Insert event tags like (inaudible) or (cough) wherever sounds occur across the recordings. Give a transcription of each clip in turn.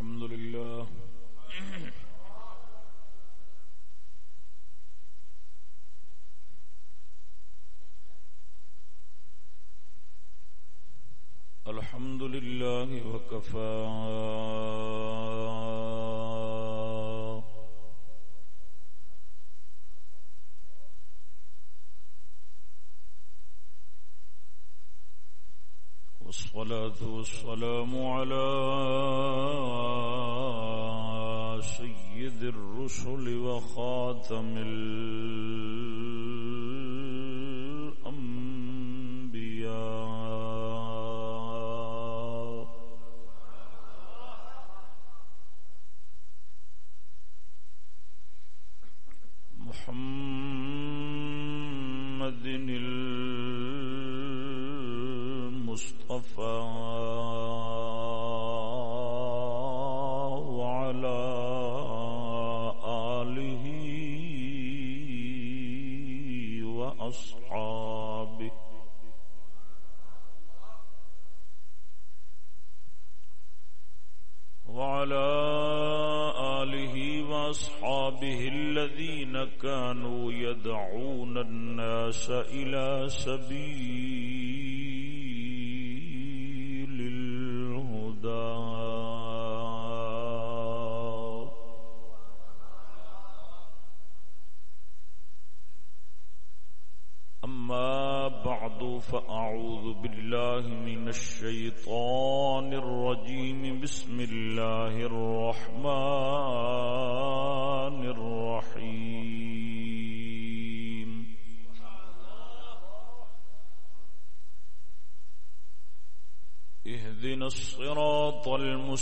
الحمد لله. الحمد لله وكفى. والصلاة والسلام على سيد الرسل وخاتم الأنبياء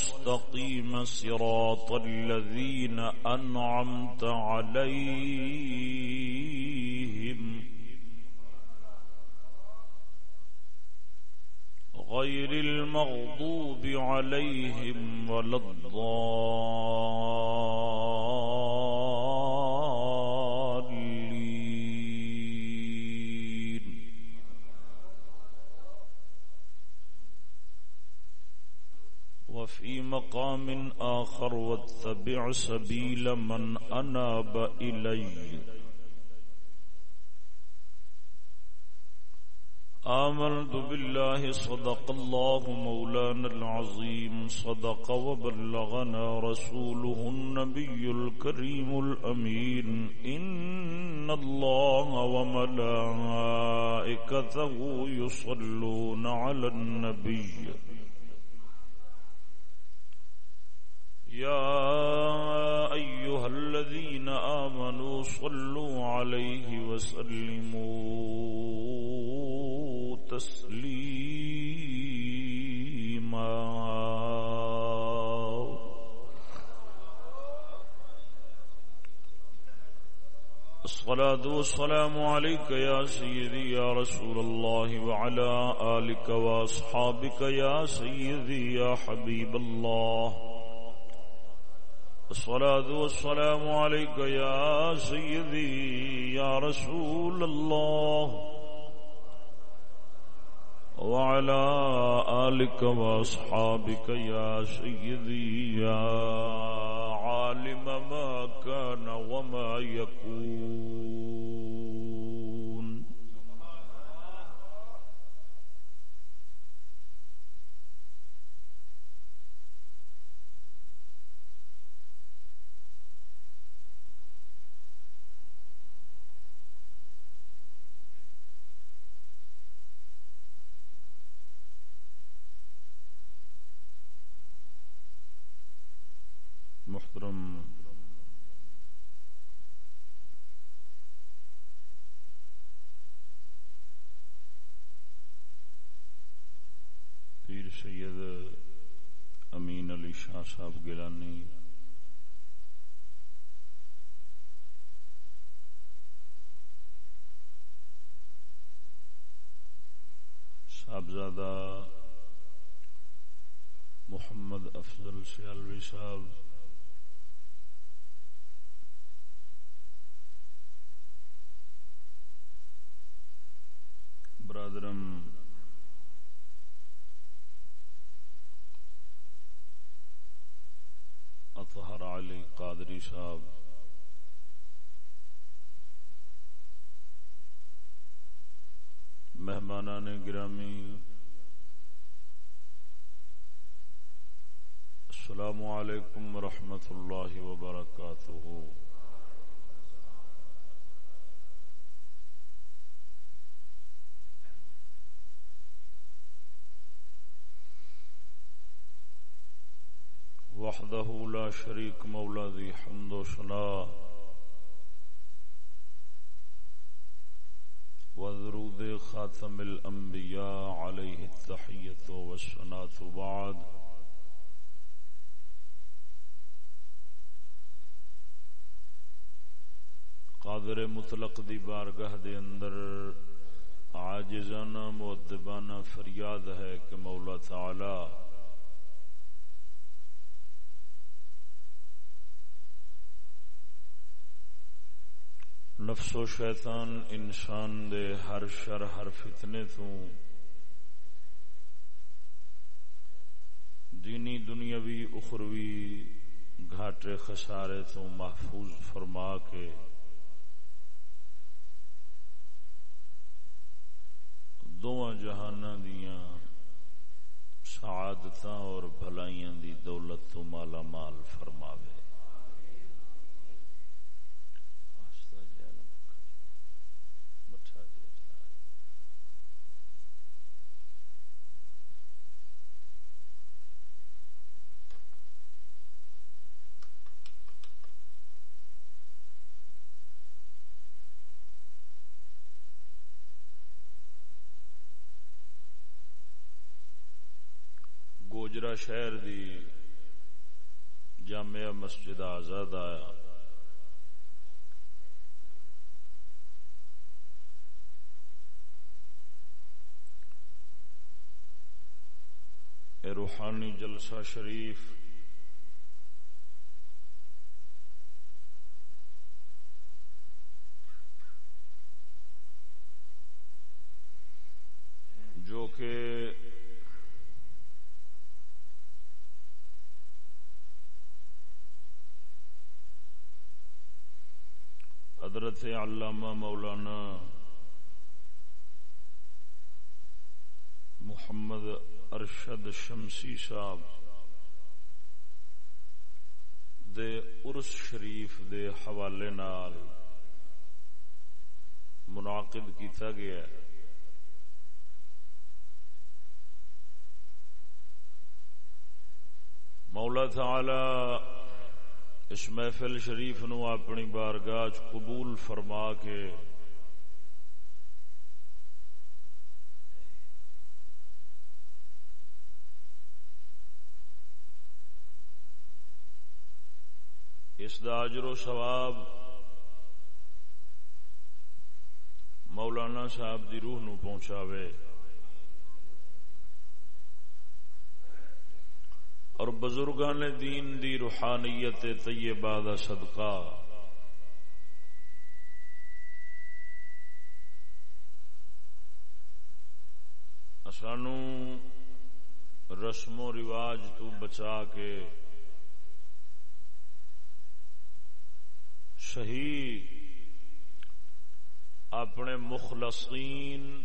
المستقيم واتبع سبيل من أناب إليه آمنت بالله، صدق الله مولانا العظيم. صدق وبلغنا رسوله النبي الكريم الأمين. إن الله وملائكته يصلون على النبي. والسلام عليك يا سيدي يا رسول الله وعلى آلك وأصحابك يا سيدي يا حبيب الله. الصلاة والسلام عليك يا سيدي يا رسول الله. وعلى آلك وأصحابك يا سيدي يا عالم ما كان وما يكون محترم پیر سید امین علی شاہ صاحب گیلانی صاحبزادہ محمد افضل سیالوی صاحب برادرم مطہر علی قادری صاحب مہمانان گرامی السلام علیکم ورحمۃ اللہ وبرکاتہ وحده لا شريك مولا ذي حمد وصلاة وذرود خاتم الأنبياء عليه التحية والصلاة بعد. قادر مطلق دی بارگاہ دے اندر عاجزانہ مؤدبانہ فریاد ہے کہ مولا تعالی نفس و شیطان انسان دے ہر شر ہر فتنے تو دینی دنیاوی اخروی گھاٹے خسارے تو محفوظ فرما کے دونوں جہان دیا سعادت اور بھلائیاں دی دولت تو مالا مال فرماوے گوجرا شہر دی جامعہ مسجد آزاد آیا۔ روحانی جلسہ شریف جو کہ حضرت علامہ مولانا محمد ارشد شمسی صاحب دے عرس شریف دے حوالے نال منعقد کیتا گیا ہے۔ مولا تعالی اس محفل شریف نو اپنی بارگاہ قبول فرما کے اس دا اجر و ثواب مولانا صاحب دی روح نو پہنچاوے۔ اور بزرگان دین دی روحانیت طیبہ دا صدقہ۔ سانو رسم و رواج تو بچا کے صحیح اپنے مخلصین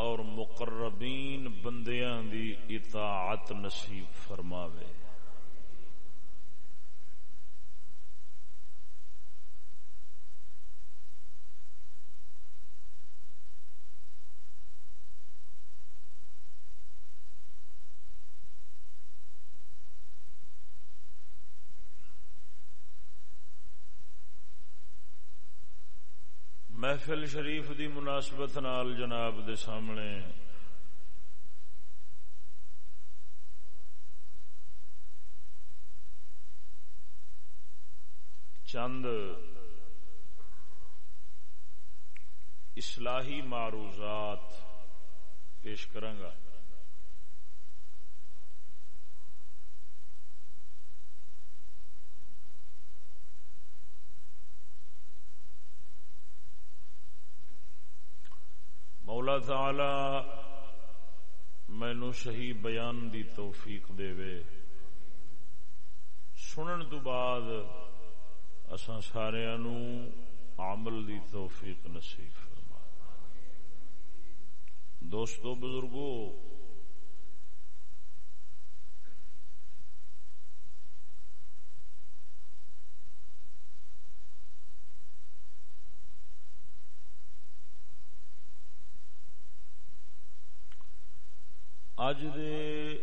اور مقربین بندیاں دی اطاعت نصیب فرماوے۔ محفل شریف دی مناسبت نال جناب دے سامنے۔ چند اصلاحی معروضات پیش کروں گا تعالی مینو صحیح بیان دی توفیق دے وے سنن تو بعد اساں سارا عمل دی توفیق نصیب فرما دوستو بزرگوں اج دے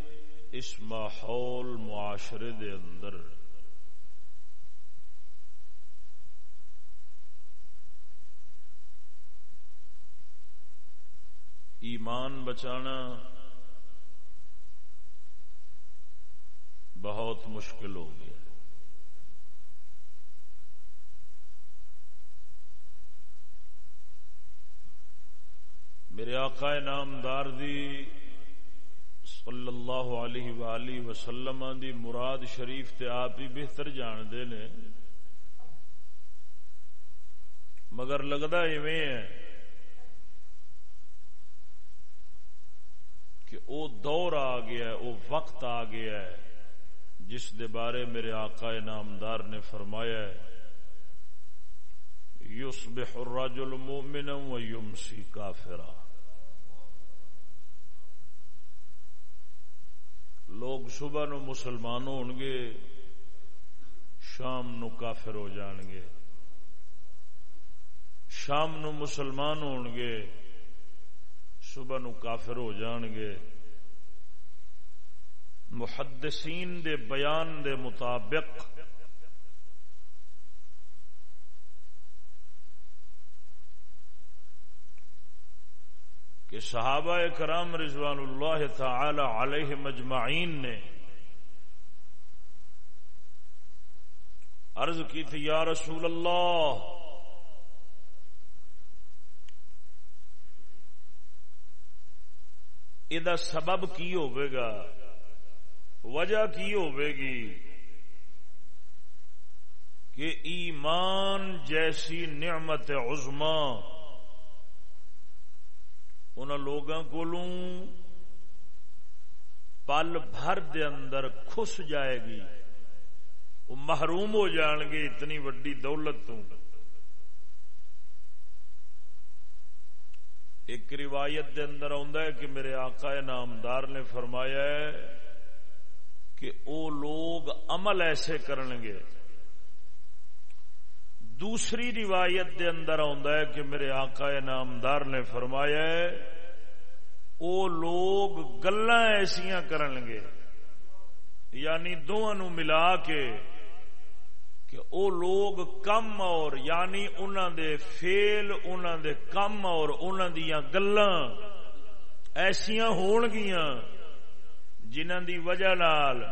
اس ماحول معاشرے دے اندر ایمان بچانا بہت مشکل ہو گیا۔ میرے آقا نامدار دی صلی اللہ علیہ وآلہ وسلم دی مراد شریف تے آپ ہی بہتر جانتے نے۔ مگر لگتا ایویں ہے کہ او دور آ گیا ہے، او وقت آ گیا ہے جس دے بارے میرے آقا نامدار نے فرمایا ہے، یصبح الرجل مؤمنا و یمسی کافرا۔ لوگ صبح نو مسلمان ہو گے، شام نو کافر ہو جان گے۔ شام نو مسلمان ہو گے، صبح نو کافر ہو جان گے۔ محدثین دے بیان دے مطابق کہ صحابہ کرام رضوان اللہ تعالی علیہ مجمعین نے عرض کی تھی، یا رسول اللہ یہ سبب کی ہوئے گا؟ وجہ کی ہوئے گی؟ کہ ایمان جیسی نعمت عظمہ ان لوگوں کو پل بھر دے اندر خس جائے گی۔ وہ محروم ہو جان گے اتنی وڈی دولت تو۔ ایک روایت دے اندر ہے کہ میرے آقا نامدار نے فرمایا ہے کہ او لوگ عمل ایسے کرن گے دوسری روایت دے اندر ہے کہ میرے آقا نامدار نے فرمایا ہے، او لوگ گلا ایسا گے یعنی دونوں ملا کے کہ او لوگ کم اور یعنی انہوں دے فیل انہوں دے کم اور انہوں دیا گلا ایسا ہون گیا جنہ دی وجہ نال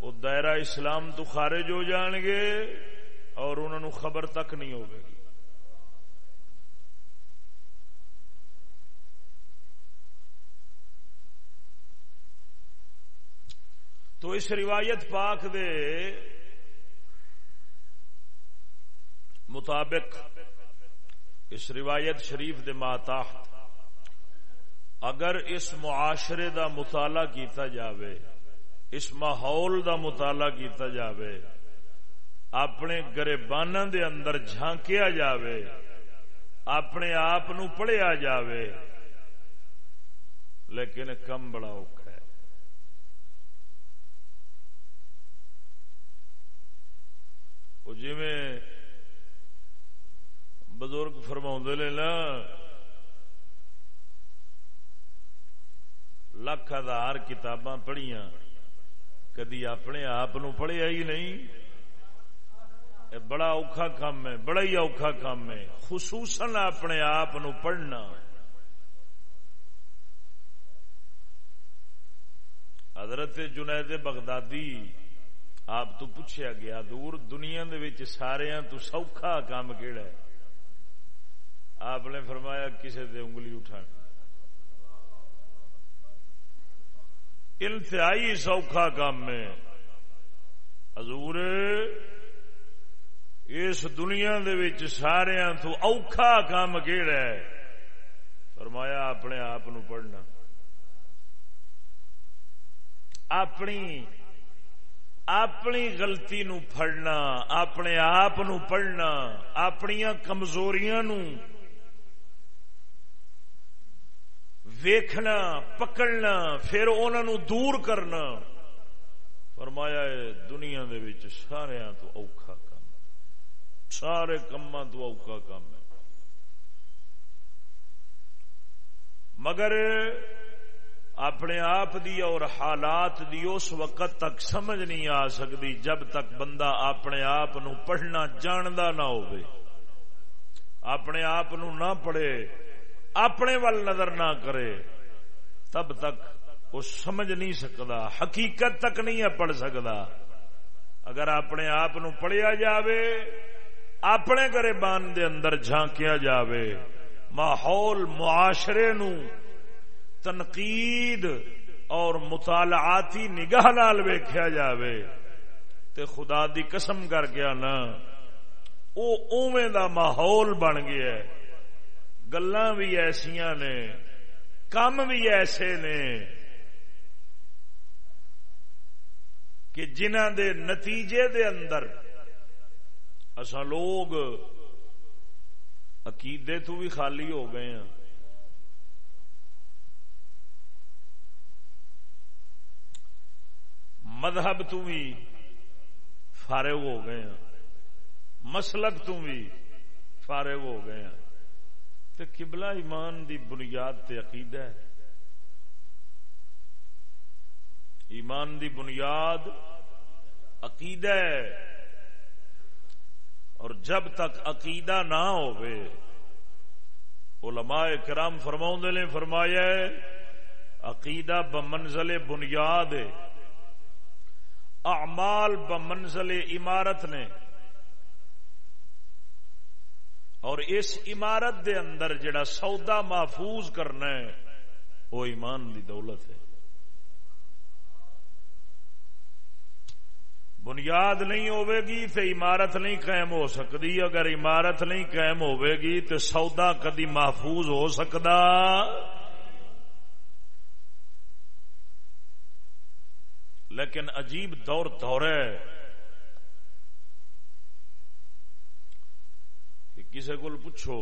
وہ دائرہ اسلام تو خارج ہو جان گے۔ اور انہوں نے خبر تک نہیں ہوگی تو اس روایت پاک دے مطابق اس روایت شریف دے ماتاحت اگر اس معاشرے دا مطالعہ کیتا جاوے، اس ماحول دا مطالعہ کیتا جاوے اپنے گربان دے اندر جھانکیا جاوے، اپنے آپ پڑھیا جاوے۔ لیکن کم بڑا اوکھا ہے۔ وہ جی میں بزرگ فرما نے نا لکھ ہزار کتاباں پڑھیاں، کدی اپنے آپ پڑھیا ہی نہیں۔ بڑا اوکھا کام ہے، بڑا ہی اوکھا کام ہے۔ خصوصاً اپنے آپ پڑھنا۔ حضرت جنید بغدادی، آپ تو پوچھا گیا دور دنیا سارے تو سوکھا کام کہڑا ہے؟ آپ نے فرمایا کسی دے انگلی اٹھا انتہائی سوکھا کام ہے۔ حضور اس دنیا سارے تو اوکھا کام کہڑا ہے؟ فرمایا، اپنے آپ پڑھنا۔ اپنی اپنی غلطی نو پڑنا اپنے آپ نو پڑھنا اپنی کمزوریاں نو ویکھنا، پکڑنا، پھر انہوں دور کرنا۔ فرمایا دنیا دے وچ سارے تو اوکھا۔ سارے کما تو اوکھا کام ہے۔ مگر اپنے آپ دی اور حالات دی اس وقت تک سمجھ نہیں آ سکتی جب تک بندہ اپنے آپ نو پڑھنا جاندا نہ ہو اپنے آپ نو نہ پڑھے، اپنے وال نظر نہ کرے، تب تک وہ سمجھ نہیں سکتا، حقیقت تک نہیں پڑھ سکتا۔ اگر اپنے آپ نو پڑھیا جاوے اپنے گرے بان دے اندر جھانکیا جاوے، ماحول، معاشرے نو تنقید اور مطالعاتی نگاہ نال ویخیا جاوے۔ تے خدا دی قسم کر گیا نا او اوویں دا ماحول بن گیا گلا بھی ایسا نے، کم بھی ایسے نے کہ جنہ دے نتیجے دے اندر اصا لوگ عقیدے تو بھی خالی ہو گئے ہیں۔ مذہب تو بھی فارغ ہو گئے ہیں۔ مسلک تو بھی فارغ ہو گئے ہیں۔ تو قبلہ ایمان دی بنیاد تے عقیدہ ہے۔ ایمان دی بنیاد عقیدہ ہے۔ اور جب تک عقیدہ نہ ہوئے، علماء کرام فرماؤں نے فرمایا عقیدہ بمنزل بنیاد ہے۔ اعمال بمنزل عمارت نے۔ اور اس عمارت دے اندر جڑا سودا محفوظ کرنا ہے، وہ ایمان دی دولت ہے۔ بنیاد نہیں ہوے گی تو عمارت نہیں قائم ہو سکتی۔ اگر عمارت نہیں قائم ہوے گی تو سودا کدی محفوظ ہو سکتا۔ لیکن عجیب دور دور ہے کہ کسی کو پوچھو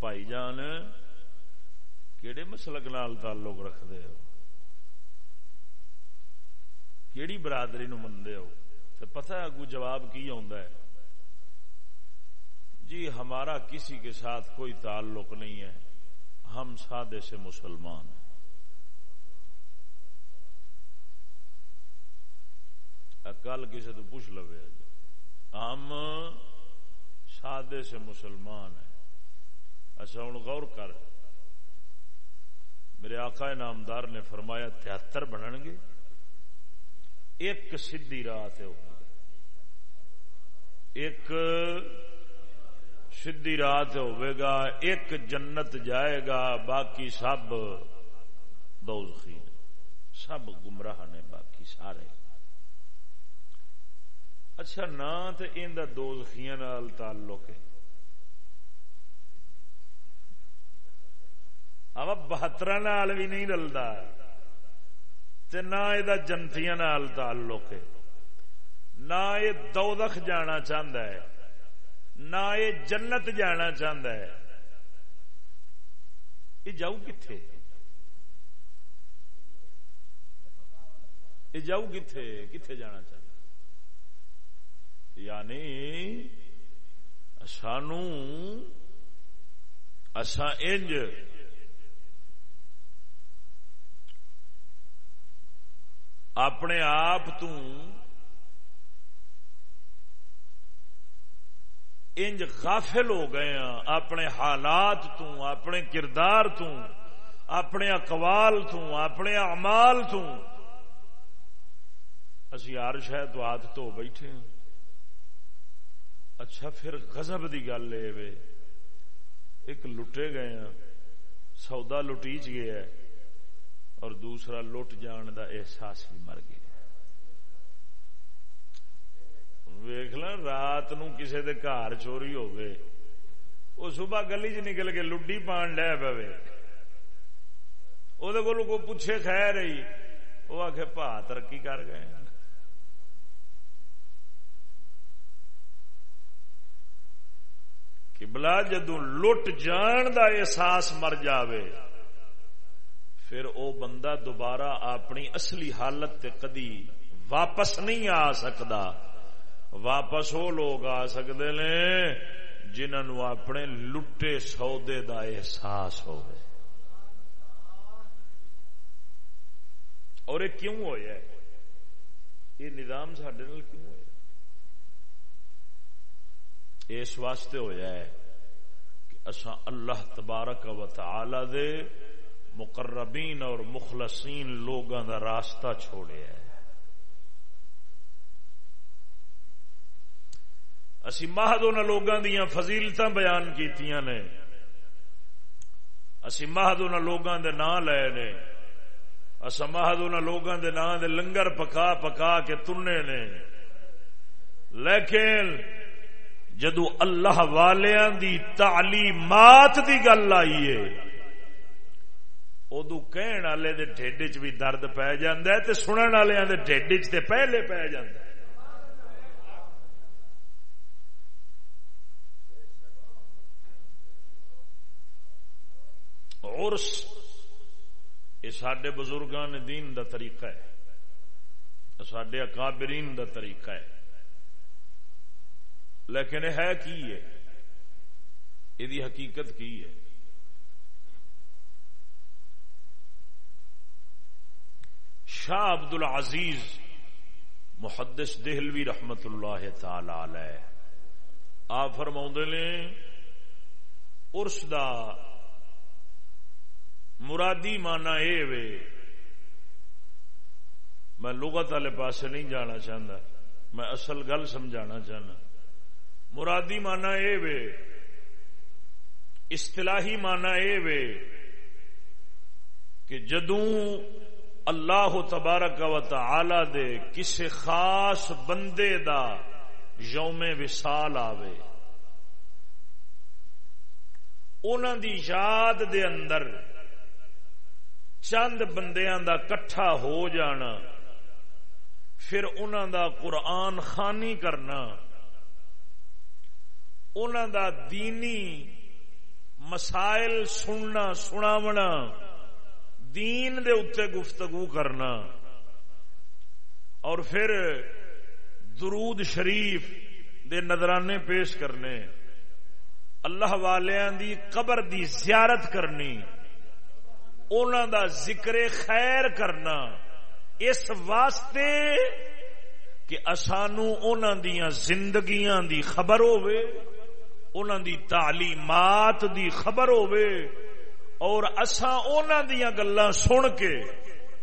بھائی جان کہڑے مسلک نال تعلق رکھتے ہو؟ کیڑی برادری نو مندے ہو تو پتہ ہے اگو جواب کی ہے جی ہمارا کسی کے ساتھ کوئی تعلق نہیں ہے ہم سادے سے مسلمان ہیں کل کسی تو پوچھ لو ہم سادے سے مسلمان ہیں اچھا ہوں غور کر میرے آقا نامدار نے فرمایا تہتر بنن گے ایک سدھی رات ایک سدھی رات گا، ایک جنت جائے گا، باقی سب دوزخی سب گمراہ نے، باقی سارے۔ اچھا نہ تو ان دوزخیاں تعلق ہے۔ بہتر بھی نہیں رلتا نہ یہ جنتیاں نال تعلق ہے۔ نہ یہ دودخ جانا چاہتا ہے۔ نہ یہ جنت جانا چاہتا ہے۔ یہ جاؤ کتھے؟ یہ جاؤ کتھے؟ کتھے جانا چاہتا یعنی سانو اسا انج اپنے آپ انج غافل ہو گئے ہیں، اپنے حالات تو، اپنے کردار تو، اپنے اقوال تو، اپنے امال تو۔ اسی ہر شاید تو ہاتھ تو بیٹھے ہیں۔ اچھا پھر غضب دی گل یہ ایک لٹے گئے ہیں، سودا لٹیچ گیا ہے۔ اور دوسرا لٹ جان دا احساس بھی مر گیا۔ ویخ ل رات نو کسی دے گھر چوری ہو گئے وہ صبح گلی چ نکل کے لڈی پان لے پے وہ پوچھے خیر رہی وہ آخ پا، ترقی کر گئے کہ بلا جدو لٹ جان دا احساس مر جاوے پھر او بندہ دوبارہ اپنی اصلی حالت تے کدی واپس نہیں آ سکتا۔ واپس وہ لوگ آ سکتے نے جنہوں اپنے لٹے سودے دا احساس ہو اور یہ کیوں ہوا یہ نظام سڈے کیوں ہوا اس واسطے ہوا ہے کہ اصا اللہ تبارک و تعالی دے مقربین اور مخلصین لوگوں دا راستہ چھوڑیا ہے۔ اسی مہد ان لوگوں دیا فضیلت بیان کیتیاں نے۔ اسی مہد ان لوگوں دے نام لے نے۔ اصا مہد ان لوگوں دے نام دے لنگر پکا پکا کے تنے نے۔ لیکن جدو اللہ والیاں دی تعلیمات دی گل آئی ہے ادو کہن والے دے ڈیڈ چ بھی درد پی جاندہ ہے تے سنن والے دے ڈیڈ چ تے پہلے پی جاندہ ہے عرس یہ سڈے بزرگان دین دا طریقہ ہے سڈے اکابرین دا طریقہ ہے لیکن ہے کی ہے یہ حقیقت کی ہے شاہ عبد العزیز محدث دہلوی رحمت اللہ تعالی علیہ۔ آپ فرما نے ارس دا مرادی مانا اے وے، میں لغت والے پاس نہیں جانا چاہتا میں اصل گل سمجھانا چاہنا مرادی مانا اے وے، اصطلاحی مانا اے وے کہ جدوں اللہ تبارک و تعالی دے کسی خاص بندے دا یوم وسال آوے۔ انہوں دی یاد دے اندر چند بندیاں دا کٹھا ہو جانا، پھر انہوں دا قرآن خانی کرنا انہوں دا دینی مسائل سننا، سناونا دین دے اتنے گفتگو کرنا۔ اور پھر درود شریف دے نظرانے پیش کرنے۔ اللہ والیاں دی قبر دی زیارت کرنی۔ دا ذکر خیر کرنا۔ اس واسطے کہ اسانو دیا زندگیاں دی خبر دی تعلیمات دی خبر ہوئے اور اساں دیا گلا سن کے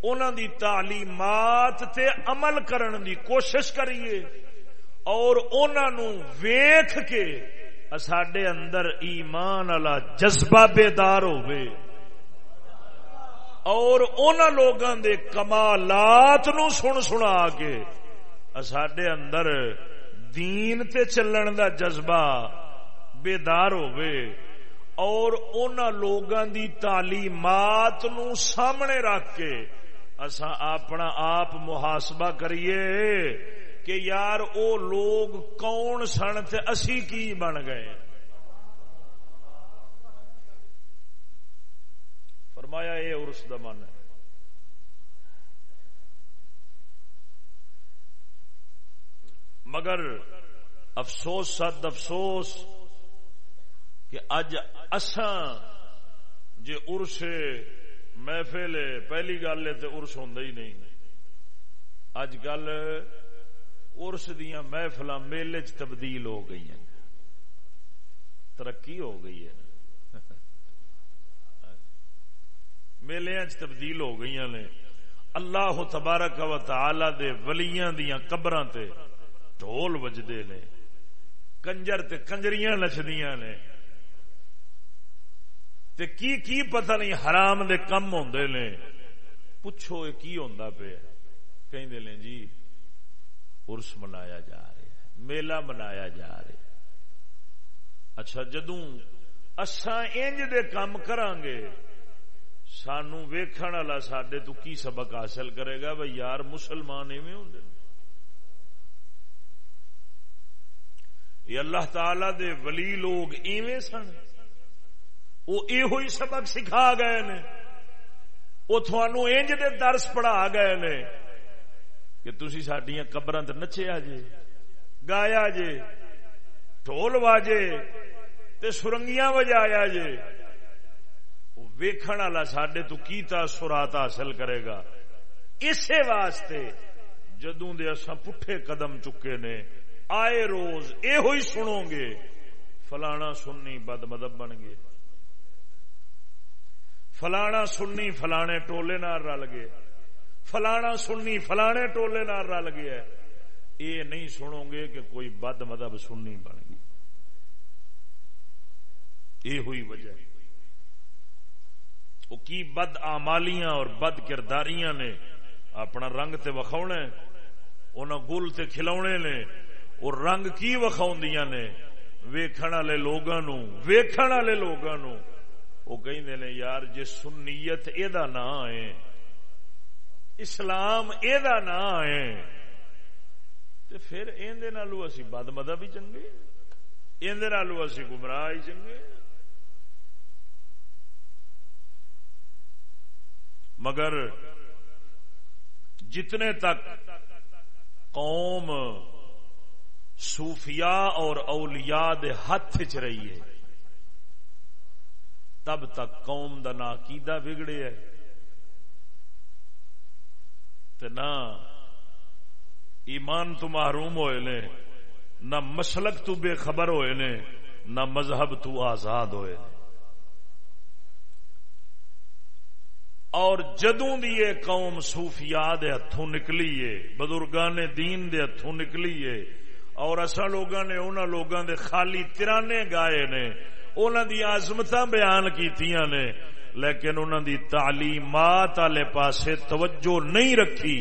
اونا دی تعلیمات تے عمل کرن دی کوشش کریے اور ویخ کے ساڈے اندر ایمان والا جذبہ بیدار ہوئے اور ان لوگوں دے کمالات نو سن سنا کے سڈے اندر دین تے چلن دا جذبہ بیدار ہوئے اور ان لوگوں دی تعلیمات نو سامنے رکھ کے اسا اپنا آپ محاسبہ کریے کہ یار او لوگ کون سن تے اسی کی بن گئے۔ فرمایا یہ ارس دا من ہے۔ مگر افسوس، سد افسوس کہ اج اساں جے ارس محفل پہلی گل ہے تو ارس ہوں ہی نہیں۔ اج کل ارس دیا محفل میلے چ تبدیل ہو گئی ہیں ترقی ہو گئی ہے۔ میلے تبدیل ہو گئی نے۔ اللہ تبارک و تعالی دے ولیاں دیاں قبراں تے ڈھول وجدے نے۔ کنجر تے کنجریاں نچدیاں نے۔ تے کی کی پتہ نہیں حرام دے کم ہوندے نے؟ پوچھو یہ کی ہوندا پیا؟ کہندے نے جی عرس منایا جا رہا ہے، میلہ منایا جا رہا ہے۔ اچھا جدوں اساں انج دے کام کران گے سانو ویکھن والا سڈے تو کی سبق حاصل کرے گا؟ بھائی یار، مسلمان ایویں ہوں یہ اللہ تعالی دے ولی لوگ ایویں سن۔ وہ یہ سبق سکھا گئے نے۔ وہ تھانو انج دے درس پڑھا گئے نے کہ تھی سڈیا قبر نچیا جے، گایا جے ٹول واجے تے سرنگیاں وجایا جے۔ ویکھن والا سڈے تو کی تاثرات حاصل کرے گا۔ اسی واسطے جدوں دے اساں پٹھے قدم چکے نے، آئے روز اے ہوئی سنو گے، فلانا سننی بد مدب بن گئے۔ فلانا سننی فلانے ٹولے نال رل گئے۔ فلانا سننی فلانے ٹولے نال رل گیا یہ نہیں سنو گے کہ کوئی بد مدب سننی بن گئی۔ یہ ہوئی وجہ وہ کی بد آمالیاں اور بد کرداریاں نے اپنا رنگ تے وکھاؤنا انہاں گل تے کھلاونے نے اور رنگ کی وکھاؤندیاں نے؟ ویکھن والے لوگاں نو ویکھن والے لوگاں نو وہ کہندے نے یار جے سنیت اے دا نام ہے اسلام اے دا نام ہے تے پھر ایندے نالو اسی بد مذہب ہی چنگے ایندے نالو اسی گمراہ ہی چنگے مگر جتنے تک قوم صوفیاء اور اولیاء دے ہاتھ چ رہی ہے تب تک قوم دا نا عقیدہ بگڑے ہے۔ تے نہ ایمان تو محروم ہوئے نے، نہ مسلک تو بے خبر ہوئے نے، نہ مذہب تو آزاد ہوئے نے۔ اور جدوں دی یہ قوم صوفیاء دے ہتھوں نکلی ہے بزرگاں نے دین دے ہتھوں نکلی ہے، اور اصا لوگاں نے، انہاں لوگاں دے خالی ترانے گائے نے انہاں دی عظمتاں بیان کیتیاں نے، لیکن انہاں دی تعلیمات والے پاسے توجہ نہیں رکھی۔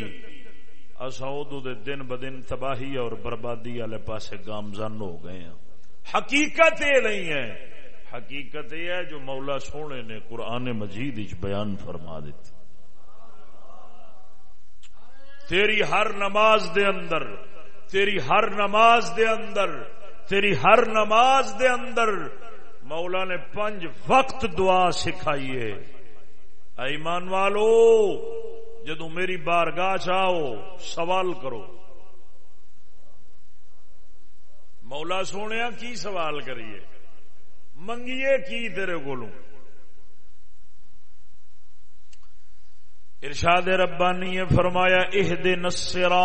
اصا ادو دے دن بدن تباہی اور بربادی والے پاسے گامزن ہو گئے ہیں حقیقت یہ نہیں ہے، حقیقت یہ ہے جو مولا سونے نے قرآن مجید بیان فرما دیتی۔ تیری ہر نماز دے اندر، تیری ہر نماز دے اندر، تیری ہر نماز دے اندر مولا نے پنج وقت دعا سکھائیے ایمان والو جدو میری بارگاہ چاہو سوال کرو۔ مولا سونے کی سوال کریے؟ منگیے کی تیرے کو ارشاد ربانی نے فرمایا اہ دن سرا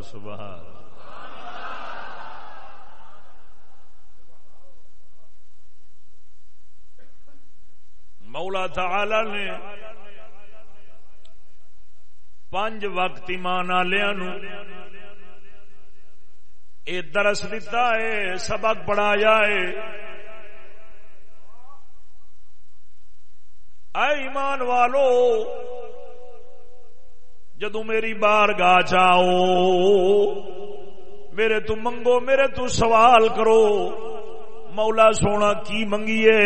نہ سبحان مولا تعالی نے پانچ وقت ایمان والوں اے درس دیتا ہے، سبق پڑھایا ہے۔ اے ایمان والو جدو میری بار گاہ جاؤ، میرے تو منگو، میرے تو سوال کرو۔ مولا سونا کی منگیے؟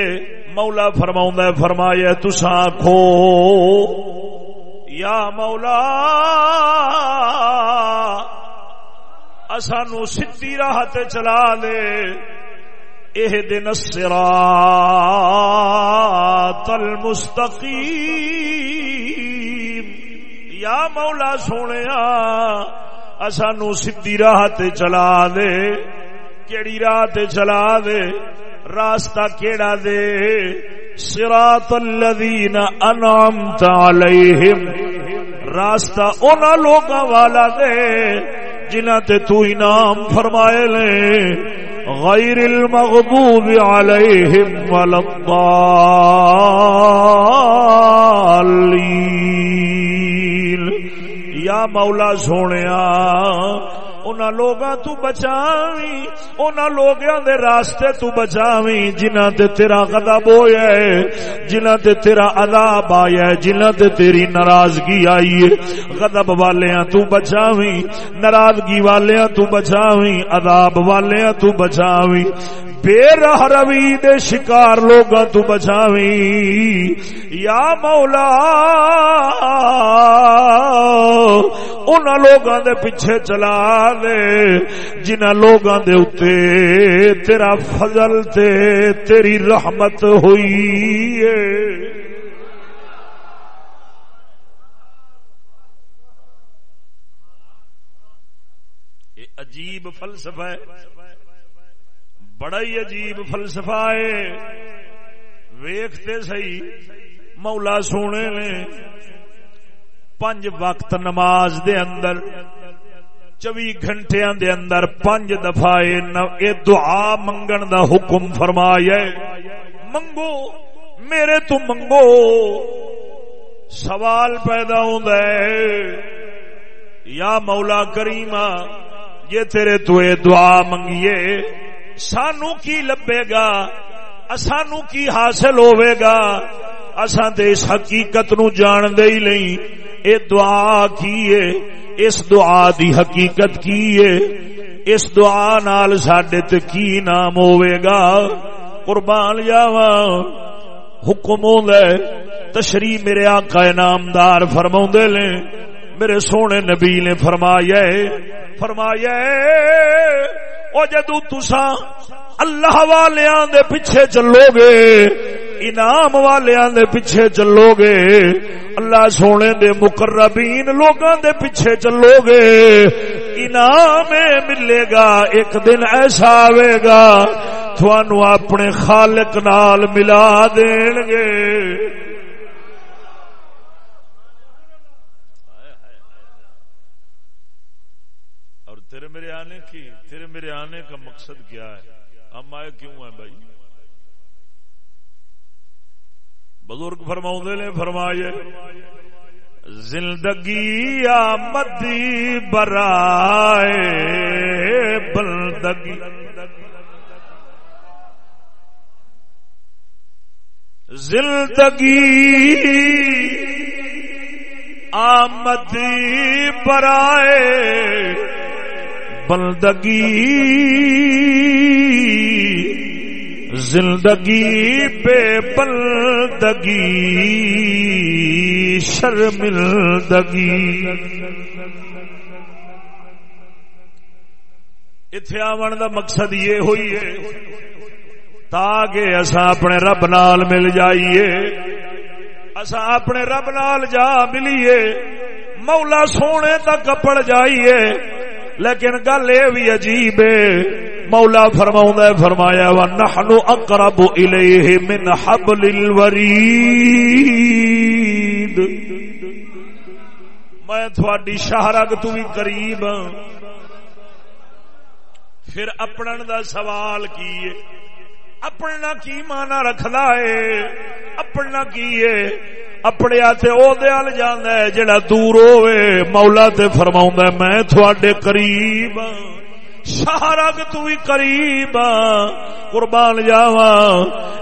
مولا فرما فرمایا تسا کھو یا مولا سانو سی راہ چلا دے یہ دن سرا تل یا مولا سونے سانو سی راہ چلا دے۔ کیڑی راہ چلا دے؟ راستہ کیڑا دے؟ صراط الذین انعمت علیہم۔ راستہ انہاں لوگاں والا دے جنہ تے تو انعام فرمائے لے۔ غیر المغضوب علیہم ولا الضالین۔ یا مولا سونے انہاں لوگاں تو بچاویں انہاں لوگاں دے راستے تو بچاویں، جنہاں تے تیرا غضب ہویا ہے جنہاں تے تیرا عذاب آیا ہے جنہاں تے تیری ناراضگی آئی ہے غضب والیاں تو بچاویں، ناراضگی والیاں تو بچاویں، عذاب والیاں تو بچاویں، بے رہ روی دے شکار لوگاں تو بچاویں۔ یا مولا انہاں لوگاں دے پیچھے چلا دے جنہ لوگاں دے اتے تیرا فضل تے تیری رحمت ہوئی ہے۔ عجیب فلسفہ ہے، بڑا ہی عجیب فلسفہ ہے۔ ویختے سی مولا سونے نے پنج وقت نماز دے اندر، چوی گھنٹے دے اندر پنج دفعہ اے دعا منگن دا حکم فرمایا منگو، میرے تو منگو۔ سوال پیدا ہوتا ہے، یا مولا کریما یہ تیرے تو اے دعا منگیے، سانو کی لبے گا؟ سانو کی حاصل ہوئے گا؟ اساں تے اس حقیقت نو جان دے ہی نہیں۔ اے دعا کیے، اس دعا دی حقیقت کیے، اس دعا نال ساڈے تے کی نام ہوئے گا؟ قربان جاواں، حکم ہوندا تشریح میرے آقا نامدار فرماوندے لے میرے سونے نبی نے فرمایا فرمایا او جدو تسا اللہ والیاں دے پیچھے چلو گے انعام والیاں دے پیچھے چلو گے اللہ سونے دے مقربین لوگاں دے پیچھے چلو گے انعام ملے گا، ایک دن ایسا آئے گا تھانو اپنے خالق نال ملا دین گے۔ اور تیرے میرے آنے کی، تیرے میرے آنے کا مقصد کیا ہے؟ ہم آئے کیوں ہیں بھائی؟ بزرگ فرماؤں نے فرمائے زندگی آمدی برائے بلدگی زندگی آمدی برائے بلدگی زندگی بے بلدگی شرمندگی۔ اتے آن کا مقصد یہ ہوئی ہے، تاکہ اصا اپنے رب نال مل جائیے۔ اصا اپنے رب نال جا ملیے، مولا سونے تک پڑ جائیے۔ لیکن گل یہ بھی عجیب ہے مولا فرما فرمایا وا نحنو اقرب الیہ من حبل الورید میں تھوڑی شہرگ تو بھی قریب ہاں۔ پھر اپنا دا سوال کیے اپنا کی مانا رکھدا ہے؟ اپنا کی ہے؟ اپنے ہاتھ او دل جانا ہے، جڑا دور ہوئے مولا تے فرماؤں میں تھوڑے قریب ہاں۔ شہرگ تو بھی قریب قربان جاوا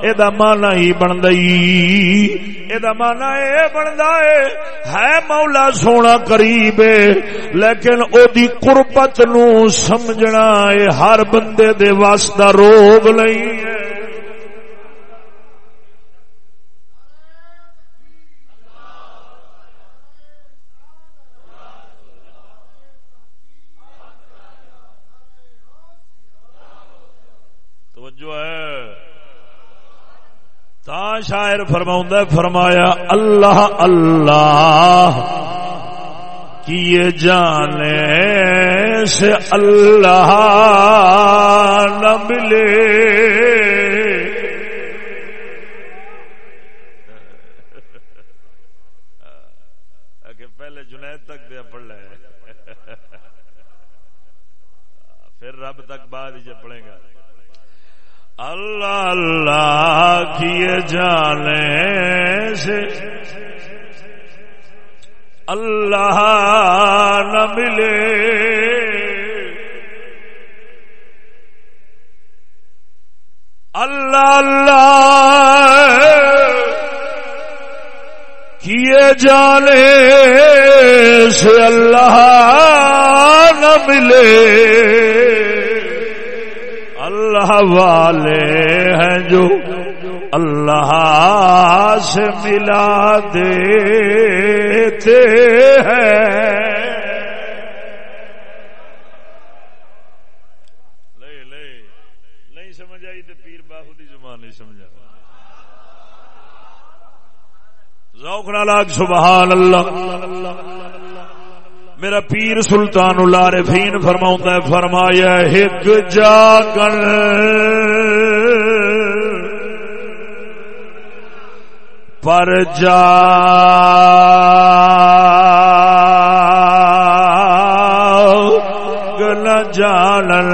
یہ مانا ہی بن گئی یہ مانا یہ بنتا ہے ہے مولا سونا قریب لیکن او دی قربت نو سمجھنا ہے ہر بندے دے واسطہ روگ نہیں ہے شاعر فرما فرمایا، اللہ اللہ، کیے جانے سے اللہ نہ ملے۔ پہلے جنید تک دیا پڑھ لے۔ پھر رب تک بعد ہی جب پڑھیں گا۔ اللہ اللہ کیے جانے سے۔ اللہ نہ ملے۔ اللہ اللہ کیے جانے سے اللہ نہ ملے۔ اللہ والے ہیں جو اللہ سے ملا دیتے ہیں۔ نہیں سمجھ آئی پیر نہیں سمجھا۔ ذوق نالاگ سبحان اللہ۔ میرا پیر سلطان العارفین فرماؤں ہے فرمایا ہک جاگن پر جا۔ جانن۔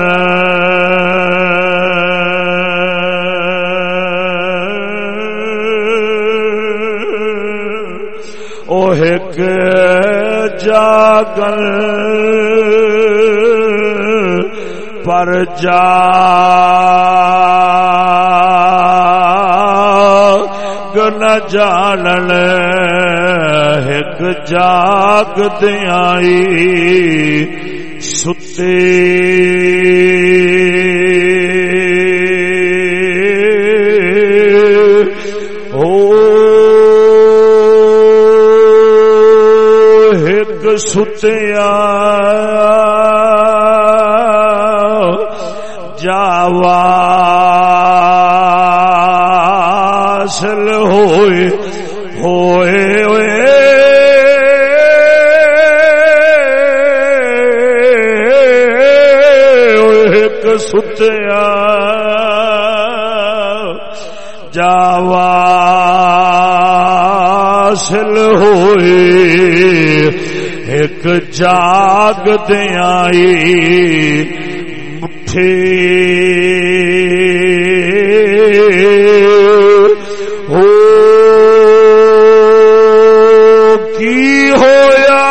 او ہک پر جا گن جانن ایک جاگ دیائی ستے بچیا جاگ دئی مٹھے کی ہویا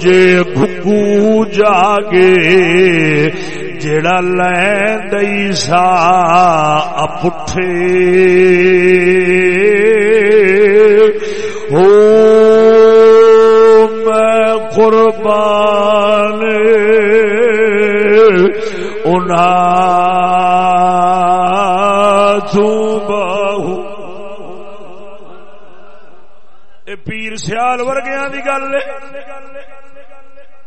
جے گھگو جاگے جڑا لین سا پٹھے ہو میں قربان انہا باہو اے پیر سیال ورگیاں دی گل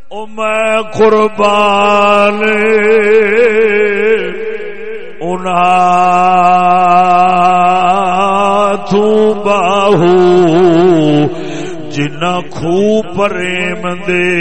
او میں قربان خوب پریم دے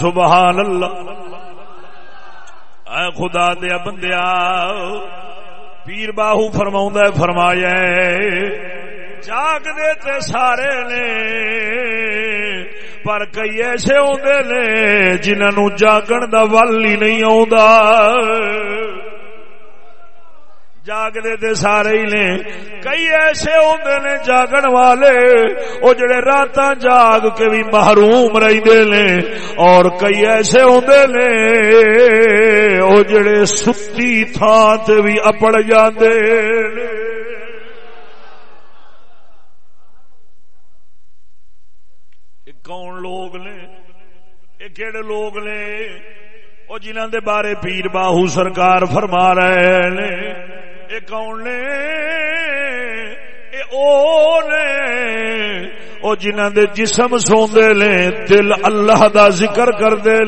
سبحان اللہ۔ اے خدا دیا بندیا پیر باہو فرما فرمایا جاگ دے تے سارے نے، پر کئی ایسے آدھے نے جنہوں جاگن دا ول ہی نہیں آ جاگتے دے سارے ہی نے کئی ایسے ہوندے نے جاگن والے او جڑے رات جاگ کے بھی محروم رہتے نے اور کئی ایسے ہوندے نے او جڑے ستی تھان تے بھی اپڑ جاندے کون لوگ نے یہ کہڑے لوگ نے وہ جنہوں دے بارے پیر باہو سرکار فرما رہے نے کون نے؟ او جنہ دے جسم سوندے لیں دل اللہ دا ذکر کر دے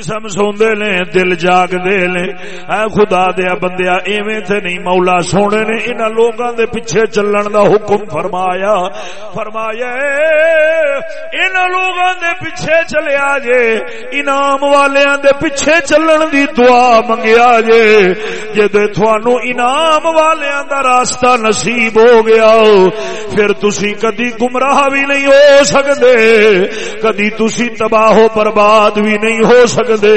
جسم سوندے نے دل جاگ دے لے اے خدا دیا بندیا ایویں تے نہیں مولا سونے نے انہاں لوکاں دے پیچھے چلن دا حکم فرمایا فرمایا انہاں لوکاں دے پیچھے چلیا جے انعام والیاں دے پیچھے چلن دی دعا منگیا جے جے تے تھانو انعام والیاں دا راستہ نصیب ہو گیا پھر تسی کدی گمراہ بھی نہیں ہو سکدے کدی تسی تباہ و برباد بھی نہیں ہو سکدے سکتے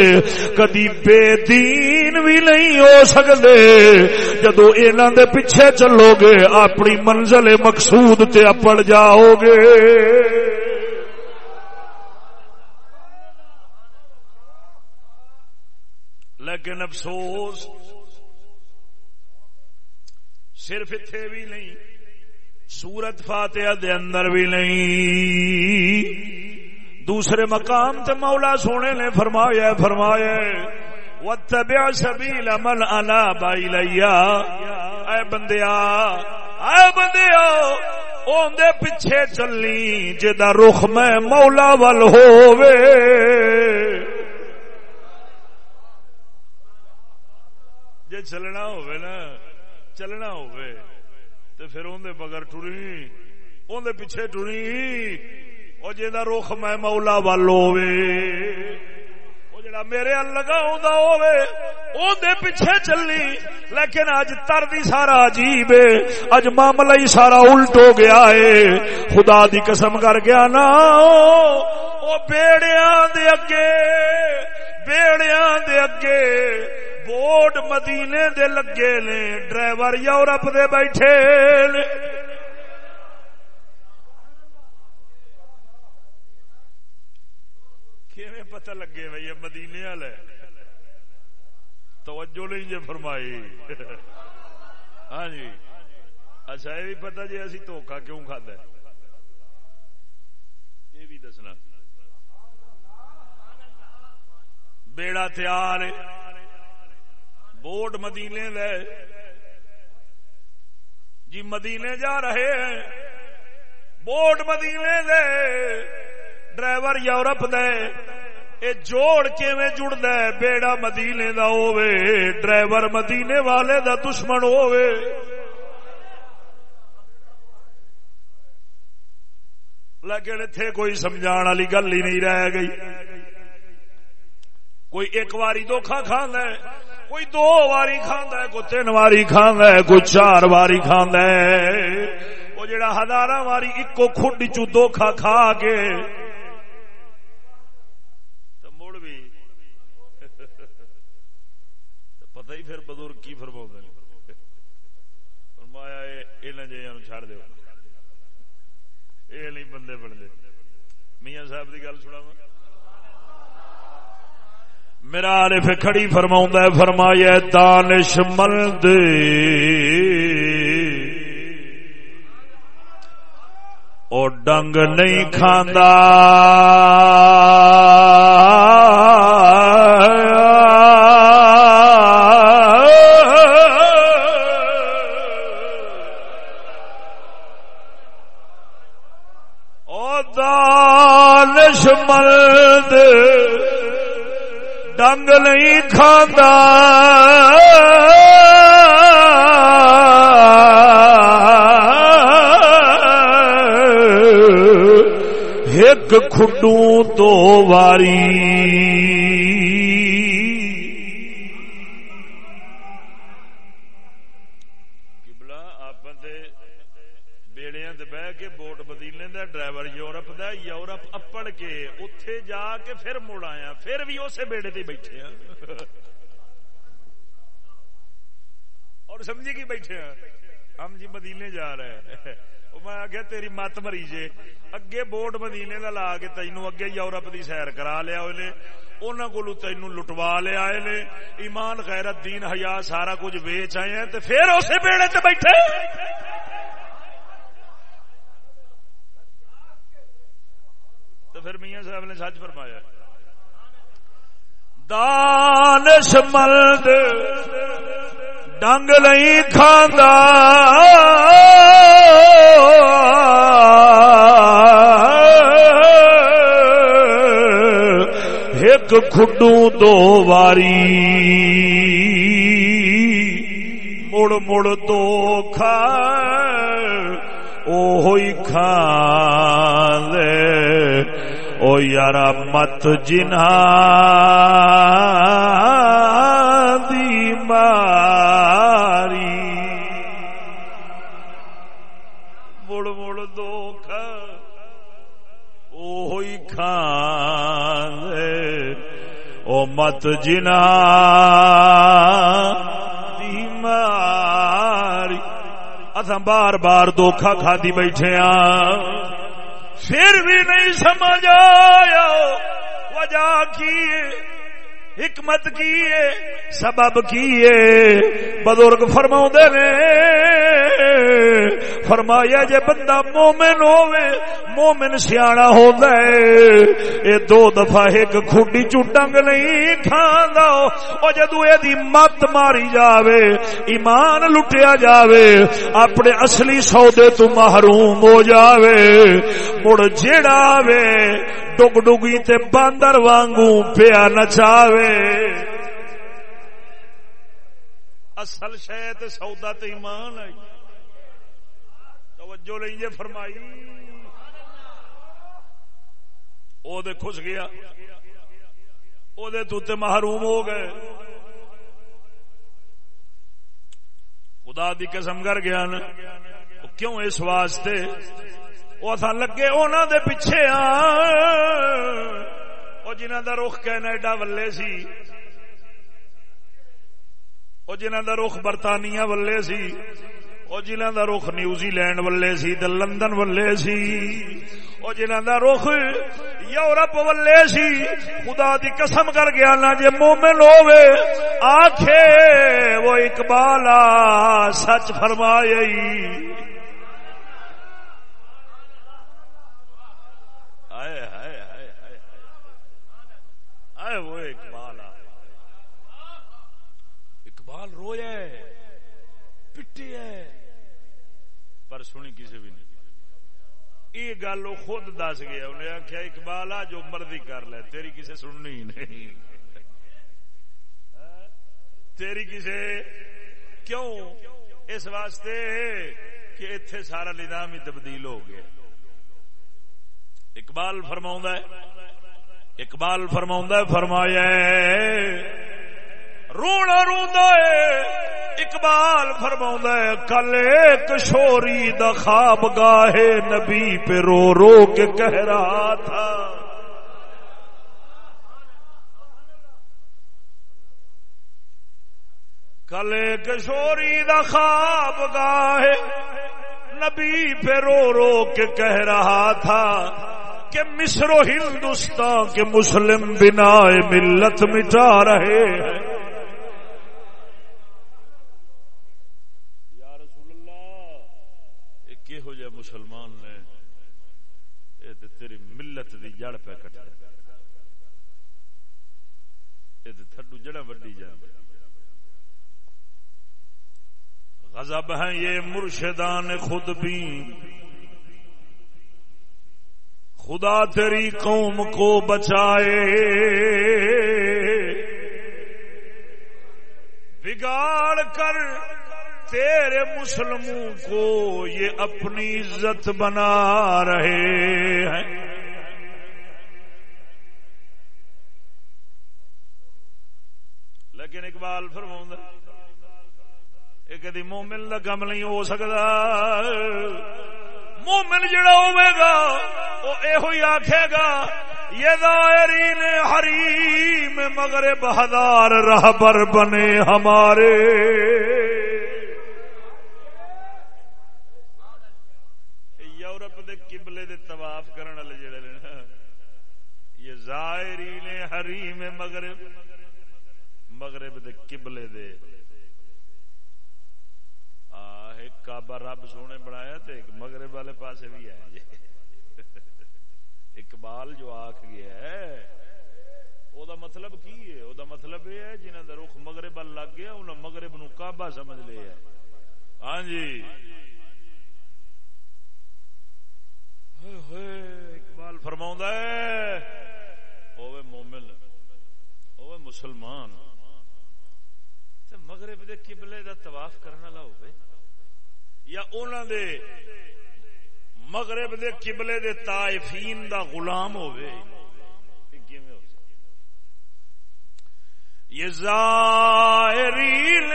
کدی بے دین بھی نہیں ہو سکتے جدو انہوں دے پیچھے چلو گے اپنی منزل مقصود تے اپڑ جاؤ گے لیکن افسوس صرف اتے بھی نہیں سورت فاتحہ دے اندر بھی نہیں دوسرے مقام تے مولا سونے نے فرمایا فرمایا، واتبع سبیل من انا بائلیا اے بندیا اے بندیا اون دے پیچھے چلنی جدا رخ میں مولا ول ہووے۔ جے چلنا ہوئے نا، چلنا ہوئے تے پھر اون دے بغیر ٹری اون دے پیچھے ٹری وہ جا رخ میں مولا وال جڑا میرے لگا دے پیچھے چلی، لیکن اج تر دی سارا عجیب ہے اج معاملہ ہی سارا الٹ ہو گیا ہے۔ خدا دی قسم کر گیا نا، او بیڑیاں دے اگے، بیڑیاں دے اگے، بورڈ مدینے دے لگے نے، ڈرائیور یورپ دے بیٹھے نے۔ پتہ لگے بھائی مدینے والے۔ توجہ نہیں جی فرمائی۔ ہاں جی۔ اچھا یہ بھی پتا جی اسی دھوکا کیوں کھادا یہ بھی دسنا۔ بیڑا تیار بورڈ مدینے لے۔ جی مدینے جا رہے ہیں۔ بورڈ مدینے دے ڈرائیور یورپ دے۔ جوڑ کیویں جڑد ہے؟ بیڑا مدینے دا ہووے، ڈرائیور مدینے والے دا دشمن ہووے۔ لیکن اتنے کوئی سمجھا والی گل ہی نہیں رہ گئی۔ کوئی ایک واری دھوکھا کھانا ہے، کوئی دو واری کھانا ہے، کوئی تین واری کھانا ہے، کوئی چار واری کھانا ہے۔ وہ جڑا ہزار واری ایک کھڈ چو دھوکھا کھا کے پھر بزرگ کی فرما فرمایا یہ چڑ دو یہ نہیں بندے بنتے میاں صاحب کی گل سنا میرا عارف کھڑی فرما فرمایا دانش مند۔ او ڈنگ نہیں کھانا رنگ نہیں کھاندا ایک کھڈو تو واری۔ کے اتے جا کے پھر مڑ آیا پھر بھی اسے بیڑے تے بیٹھے ہیں اور سمجھے کی بیٹھے ہیں ہم جی مدینے جا رہے ہیں میں آخیا تیری مت مری جے اگے بورڈ مدینے کا لا کے تینوں اگے یورپ کی سیر کرا لیا انہوں کو تین لٹوا لیا ایمان غیرت دین ہیا سارا کچھ ویچ آئے ہیں پھر اسی بیڑے سے بیٹھے پھر میاں صاحب نے سچ فرمایا۔ دانش ملد ڈنگ نہیں کھانا ایک کھڈو دو واری۔ مڑ مڑ دو مت جنہ دی ماری۔ مڑ مڑ دو کھان او مت جنا ماری۔ بار بار دھوکھا کھا دی بیٹھے ہاں۔ پھر بھی نہیں سمجھ آیا۔ وجہ کی حکمت کی سبب کی بزرگ فرما نے فرمایا جے بندہ مومن ہوے مومن سیاح ہو گئے دو دفعہ ایک کھڈی چنگ نہیں کھانا او جدو یہ مت ماری جاوے، ایمان لٹیا جاوے، اپنے اصلی سودے تو محروم ہو جاوے۔ مڑ جیڑا وے ڈگ ڈگی تے باندر وانگو پیا نچاوے۔ اصل شہ سودا تے ایمان آئی۔ توجہ لیں فرمائی۔ او دے خوش گیا۔ او دے تو تے محروم ہو گئے۔ خدا دی قسم کر گیا نا۔ کیوں اس واسطے؟ وہ لگے انہوں دے پیچھے آ جنہ دا رخ کینیڈا ولے سی۔ وہ جنہ دا رخ برطانیہ ولے سی۔ وہ جنہ دا رخ نیوزی لینڈ ولے سی تے لندن ولے سی وہ جنہ دا رخ یورپ ولے سی، خدا دی قسم کر گیا نا جے مومن ہوے آکھے، وہ اقبال سچ فرمائے وہ اقبال اقبال رویا پٹی ہے پر سنی کسی بھی نہیں یہ گل وہ خود دس گیا، انہیں آخیا اقبال آ جو مرضی کر لے، تیری کسی سننی نہیں۔ تیری کسی کیوں؟ اس واسطے کہ اتنے سارا نظام ہی تبدیل ہو گیا۔ اقبال فرما ہے، اقبال فرما فرمایا رونا روندا اقبال فرما کل کشوری دا خواب گاہے نبی پہ رو رو کے کہہ رہا تھا کل کشوری دا خواب گاہے نبی پہ رو رو کے کہہ رہا تھا کہ مصر و ہندوستان کے مسلم بنا ملت مٹا رہے ہیں مسلمان نے تیری ملت دی جڑ پہ کٹ تھڈو جڑا وڈی جان غضب ہیں یہ مرشدان خود بھی۔ خدا تیری قوم کو بچائے۔ بگاڑ کر تیرے مسلموں کو یہ اپنی عزت بنا رہے ہیں۔ لیکن اقبال فرما کدی مومن کا کم نہیں ہو سکتا مومن جڑا ہوئے گا وہ یہ آخے گا، یہ دائرین حریم مگر بہدار رہبر بنے ہمارے۔ یورپ دے قبلے دے طواف کرن والے جڑے نے نا، یہ زائرین حریم مغرب مغرب دے قبلے دے کعبہ رب سونے بنایا تے ایک مغرب والے پاسے بھی ہے جی اقبال جو آخ گیا ہے او دا مطلب کی ہے؟ او دا مطلب یہ ہے جنہاں دا رخ مغرب لگ گیا، انہاں مغرب نو کعبہ سمجھ لیا ہاں جی۔ اقبال فرما ہے اوے مومن اوے مسلمان مغرب دے قبلے دا طواف کرنے والا ہوئے یا انہوں دے مغرب دے قبلے دے طائفین دا غلام ہوئے یہ زائرین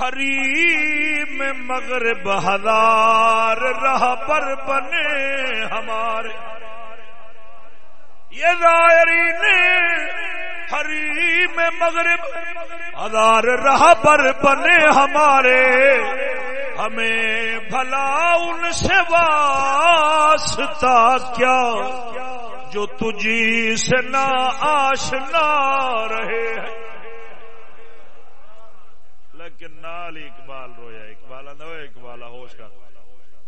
حریم مغرب ہزار راہ پر بنے ہمارے۔ یہ ظاہرین حریم مغرب ہزار راہ پر بنے ہمارے۔ ہمیں بھلا ان سے واسطہ کیا جو تجھی سے نہ آشنا رہے ہیں۔ لیکن نال اقبال رویا، اقبال نو اقبال ہوش کر۔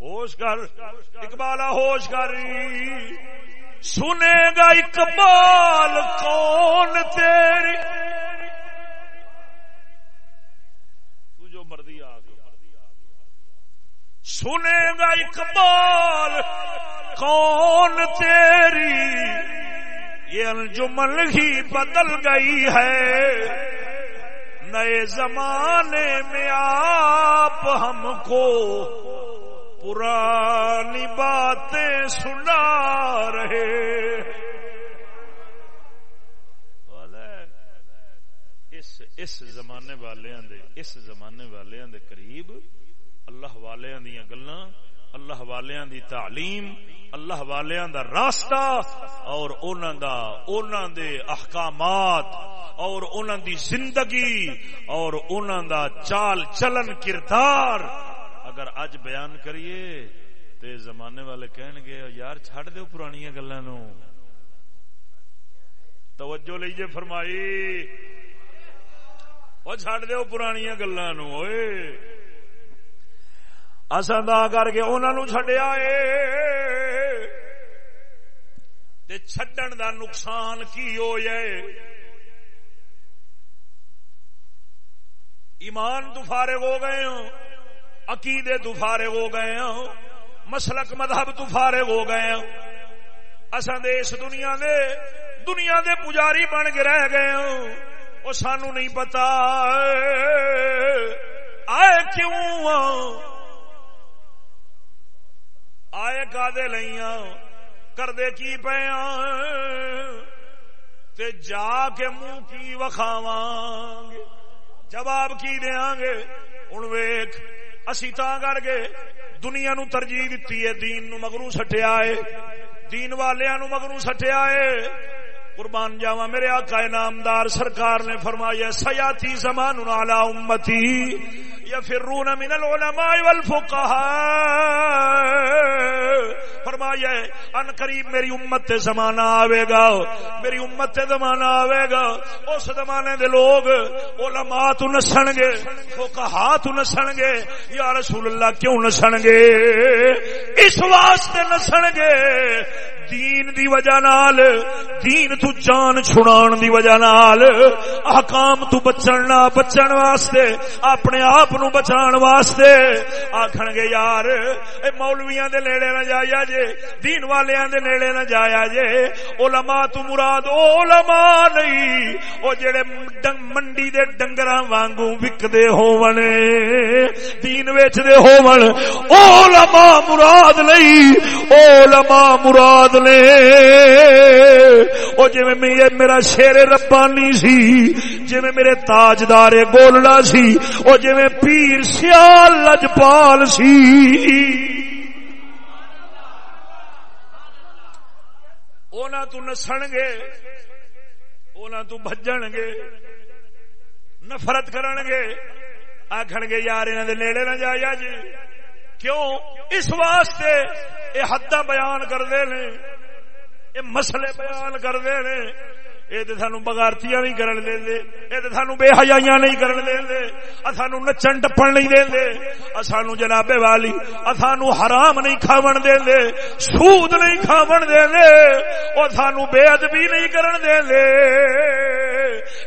ہوش کر، اقبال ہوش کر۔ سنے گا اقبال، کون تیری تو جو مردی آ سنے گا اقبال، کون تیری؟ یہ انجمن ہی بدل گئی ہے۔ نئے زمانے میں آپ ہم کو پرانی باتیں سنا رہے۔ اس اس زمانے والے دے، اس زمانے والے دے قریب اللہ والے دیا گلا اللہ والے دی تعلیم، اللہ والیاں دا راستہ اور انہاں دا، انہاں دے احکامات اور انہاں دی زندگی اور انہاں دا چال چلن کردار اگر اج بیان کریے تے زمانے والے کہن گے، یار چھڑ دیو پرانی گلاں نو۔ توجہ لیجیے فرمائی۔ او چھڑ دیو پرانی گلاں نو، اوئے۔ اساں دا کر کے انہاں نو چھڈیا اے۔ تے چھڈن دا نقصان کی ہو جائے ایمان تو فارغ ہو گئے ہوں عقیدے تو فارغ ہو گئے ہوں مسلک مذہب تو فارغ ہو گئے ہوں اصا دے اس دنیا دے دنیا دے پجاری بن کے رہ گئے ہوں وہ سانو نہیں پتا، آئے کیوں ہاں؟ آئے کا دے لئیاں کردے کی پے ہاں؟ تے جا کے منہ کی وکھاواں گے، جواب کی دیا گے؟ ہوں ویخ اسی تا کر کے دنیا نو ترجیح دیتی ہے، دین نو مگرو سٹیا ہے، دین والیاں نو مگرو سٹیا ہے۔ قربان جاوا میرے آقا نامدار سرکار نے فرمایا سیاتی زمان علی امتی یفرون من العلماء والفقهاء. فرمایا ہے، ان قریب میری امت تے زمانہ آوے گا، میری امت تے زمانہ آوے گا، اس زمانے دے لوگ علماء تو نسن گے، فقہاء تو نسن گے، یا رسول اللہ کیوں نسن گے؟ اس واسطے نسن گے، دین دی وجہ نال، دین تو جان چھڑان دی وجہ نال، احکام تو بچن نہ بچن واسطے اپنے آپ نو بچان واسطے آکھن گے، یار، اے مولویاں دے نیڑے نہ جایا جے، دین والیاں دے نیڑے نہ جایا جے، علماء تو مراد علماء نہیں، او جڑے منڈی دے ڈنگراں وانگو وکدے ہون، دین وچ دے ہون، علماء مراد نہیں، علماء مراد نے۔ او جویں میرا شیر ربانی سی، جویں میرے تاجدار گولڑا سی، او جویں پیر سیال لجپال سی۔ اونا تو نسن گے، اونا تو بھجن گے، نفرت کرن گے۔ آکھن گے، یار انہاں دے نیڑے نہ جایا جی۔ کیوں؟ اس واسطے یہ حد بیان کرتے ہیں یہ مسئلے بیان کرتے ہیں یہ تو سانو بغارتیاں نہیں کرن دیں دے یہ تو سانو بے حیائیاں نہیں کرن دیں دے سانو نچن ٹپن نہیں دیں دے سانو جنابے والی سانو حرام نہیں کھاون دیں دے سود نہیں کھاون دیں دے اور سانو بے ادبی نہیں کرن دیں دے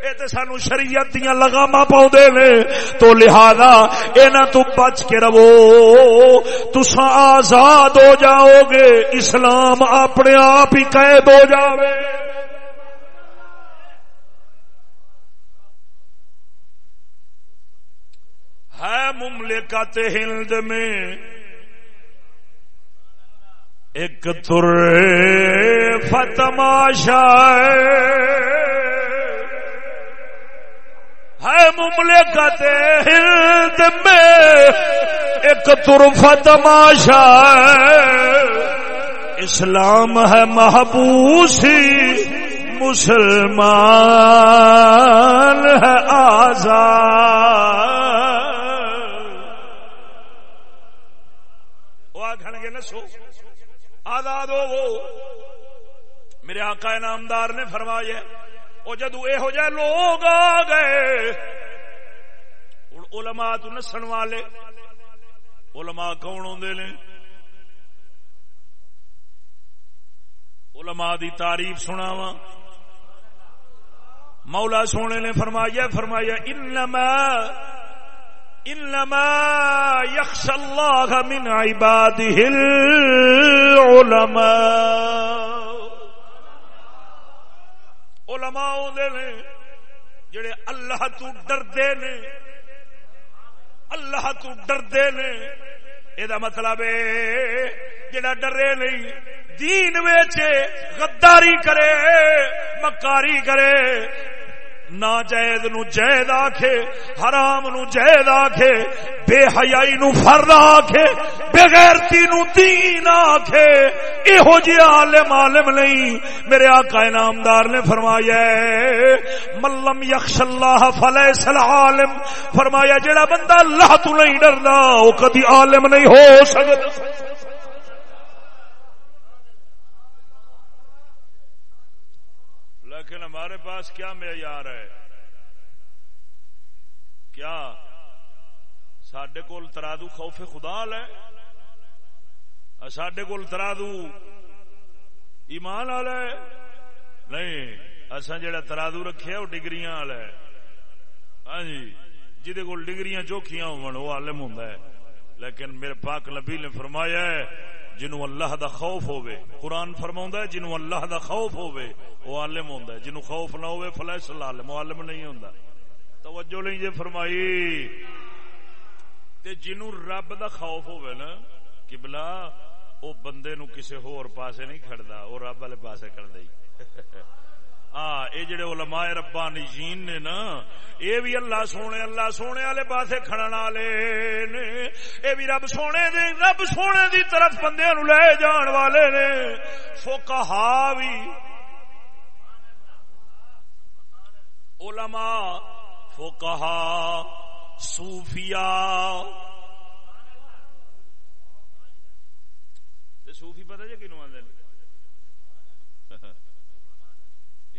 یہ تو سانو شریعت دیا لگاما پاؤ دے نے تو لہذا اینا تو بچ کے رہو تسا آزاد ہو جاؤ گے اسلام اپنے آپ ہی قید ہو جاوے ہے مملکت ہند میں۔ ایک تر فتماشا ہے مملکت ہند میں۔ ایک ترف تماشا اسلام ہے محبوسی مسلمان ہے آزاد۔ نسو۔ آزاد ہو میرے آقا نامدار نے فرمایا وہ جدو یہ ہو جائے لوگ آ گئے علماء تو نسن والے۔ علماء کون آدھے نے؟ علماء دی تعریف سناوا مولا سونے نے فرمایا فرمایا، انما انما يخشى الله من عباده العلماء. علماء ہوندے نے، جڑے اللہ تو ڈردے نے، اللہ تو ڈردے نے مطلب اے دا مطلب ہے جڑا ڈرے نہیں، دین وچ غداری کرے، مکاری کرے ناجائز نو جائز آکھے، حرام نو جائز آکھے، بے حیائی نو فرد آکھے بغیرتی نو دین آکھے۔ ایہو جی عالم عالم نہیں، میرے آقا انعامدار نے فرمایا ہے ملم یخش اللہ فلیس العالم۔ فرمایا جڑا بندہ اللہ تو نہیں ڈردا، او کدی عالم نہیں ہو سکتا۔ ہمارے پاس کیا معیار ہے؟ کیا سڈے کول ترادو خوف خدا ہے سڈے کول ترادو ایمان والا ہے نہیں اصا جڑا ترادو رکھے وہ ڈگری والا ہے ہاں جی جہد کول ڈگریاں چوکھیاں ہو عالم ہوں لیکن میرے پاک نبی نے فرمایا ہے جنو اللہ دا خوف ہوے قرآن فرما جنو اللہ دا خوف ہوے وہ عالم ہوں جنو خوف نہ ہوے فلیس عالم عالم نہیں ہوں توجہ نہیں جی فرمائی۔ تے جنو رب دا خوف ہوے نا، قبلہ او بندے نو کسے ہور پاسے نہیں کھڑدا، او رب والے پاسے کھڑدا ہی۔ ہاں یہ جڑے علماء ربانی جین نے نا یہ بھی اللہ سونے اللہ سونے والے پاسے کھڑن والے نے۔ یہ بھی رب سونے دے، رب سونے دی طرف بندے نو لے جان والے نے۔ فقہا بھی علماء، فقہا، صوفیاء۔ صوفی پتہ جی کنو آدھے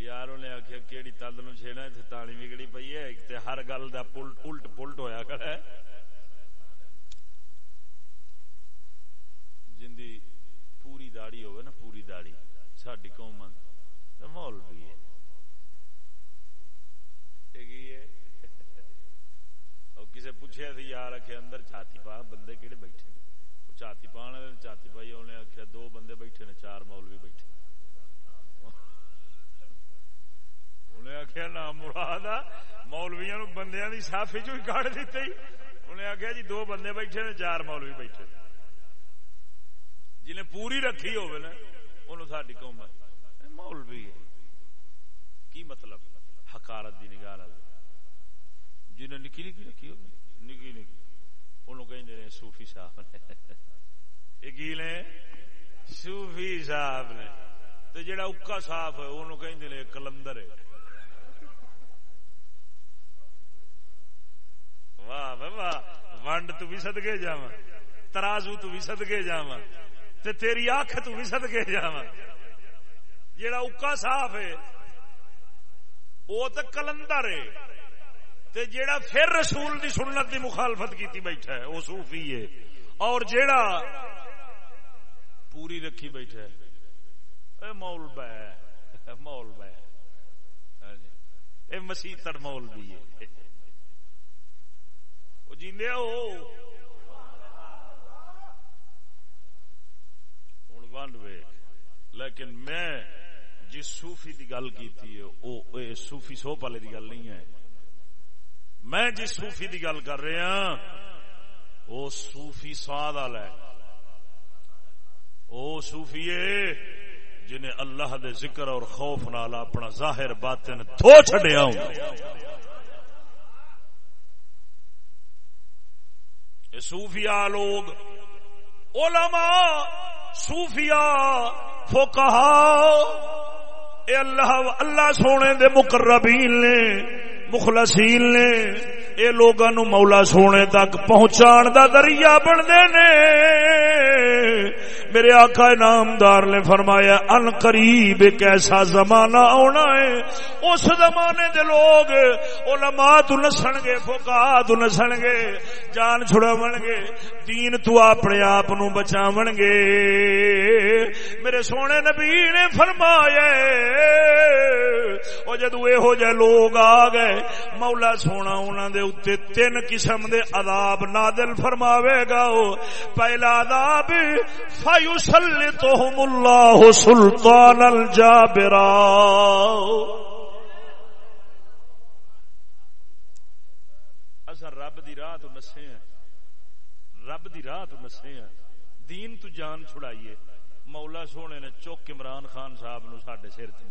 یار انہیں آخیا کہڑی تند نو چھیڑا اتنے تانی بگڑی پی ہے ہر گل کا الٹ پلٹ ہوا کھڑا ہے جندی پوری داڑی ہوگی نا پوری داڑی ساری قوم مول بھی ہے کسی پوچھے تھی یار آخ اندر چھاتی پا بندے کہڑے بیٹھے چھاتی پا چھاتی پائی انہیں آخیا دو بندے بیٹھے نے چار مولوی بیٹھے انہیں آخیا نام مراد آ مولویا نو بندیا کی سافی چ کٹ دیتے انہیں آخیا جی دو بندے بیٹھے نے، چار مولوی بیٹھے۔ جنہیں پوری رکھی ہوگی نا ان ساری قوم مولوی ہے کی مطلب؟ حکارت دی نگاہ جنہیں نکی نکی رکھی ہوگی نکی نکی۔ انہوں کہ سوفی صاحب نے۔ نے؟ سوفی صاحب نے۔ تو جڑا اکا صاف ہے، انہوں کہ کلندر ہے۔ واہ واہ ونڈ تو بھی سدگے جا ترازو تو بھی سدکے جا تیری اکھ تو بھی سدکے جا جیڑا اکا صاف ہے وہ تو کلندر ہے تے جیڑا پھر رسول دی سنت دی مخالفت کیتی بیٹھا ہے وہ صوفی ہے اور جیڑا پوری رکھی بیٹھا ہے اے مول بہ مول بہ اے مسیح تر مول بھی ہے وہ جیندے ہو ہوں ونڈ وے لیکن میں جس صوفی دی گل کی وہ صوفی سوپ والے دی گل نہیں ہے میں جس صوفی دی گل کر رہا وہ صوفی سواد والا ہے وہ صوفی جنہیں اللہ دے ذکر اور خوف نال اپنا ظاہر باطن دھو چڈیا لوگ علماء صوفیاء فوکہ اے اللہ اللہ سونے دے مقربین نے مخلصین نے اے لوگاں نو مولا سونے تک پہنچان دا ذریعہ بندے نے۔ میرے آقا نامدار نے فرمایا، ان قریب ایک ایسا زمانہ آنا ہے، اس زمانے دے لوگ علماء تو نسن گے، فقہاء تو نسن گے، جان چھڑاون گے، دین تو اپنے آپ نو بچاون گے۔ میرے سونے نبی نے فرمایا، او جدو اے ہو جائے لوگ آ گئے مولا سونا انہاں دے اوتے تین قسم دے عذاب نادل فرماوے گا پہلا عذاب فیسلطہم اللہ سلطان الجابرا رب دی راہ تو نسے ہیں۔ رب دی راہ تو نسے ہیں۔ دین تو جان چھڑائیے۔ مولا سونے نے چوک عمران خان صاحب نو ساڈے سر چ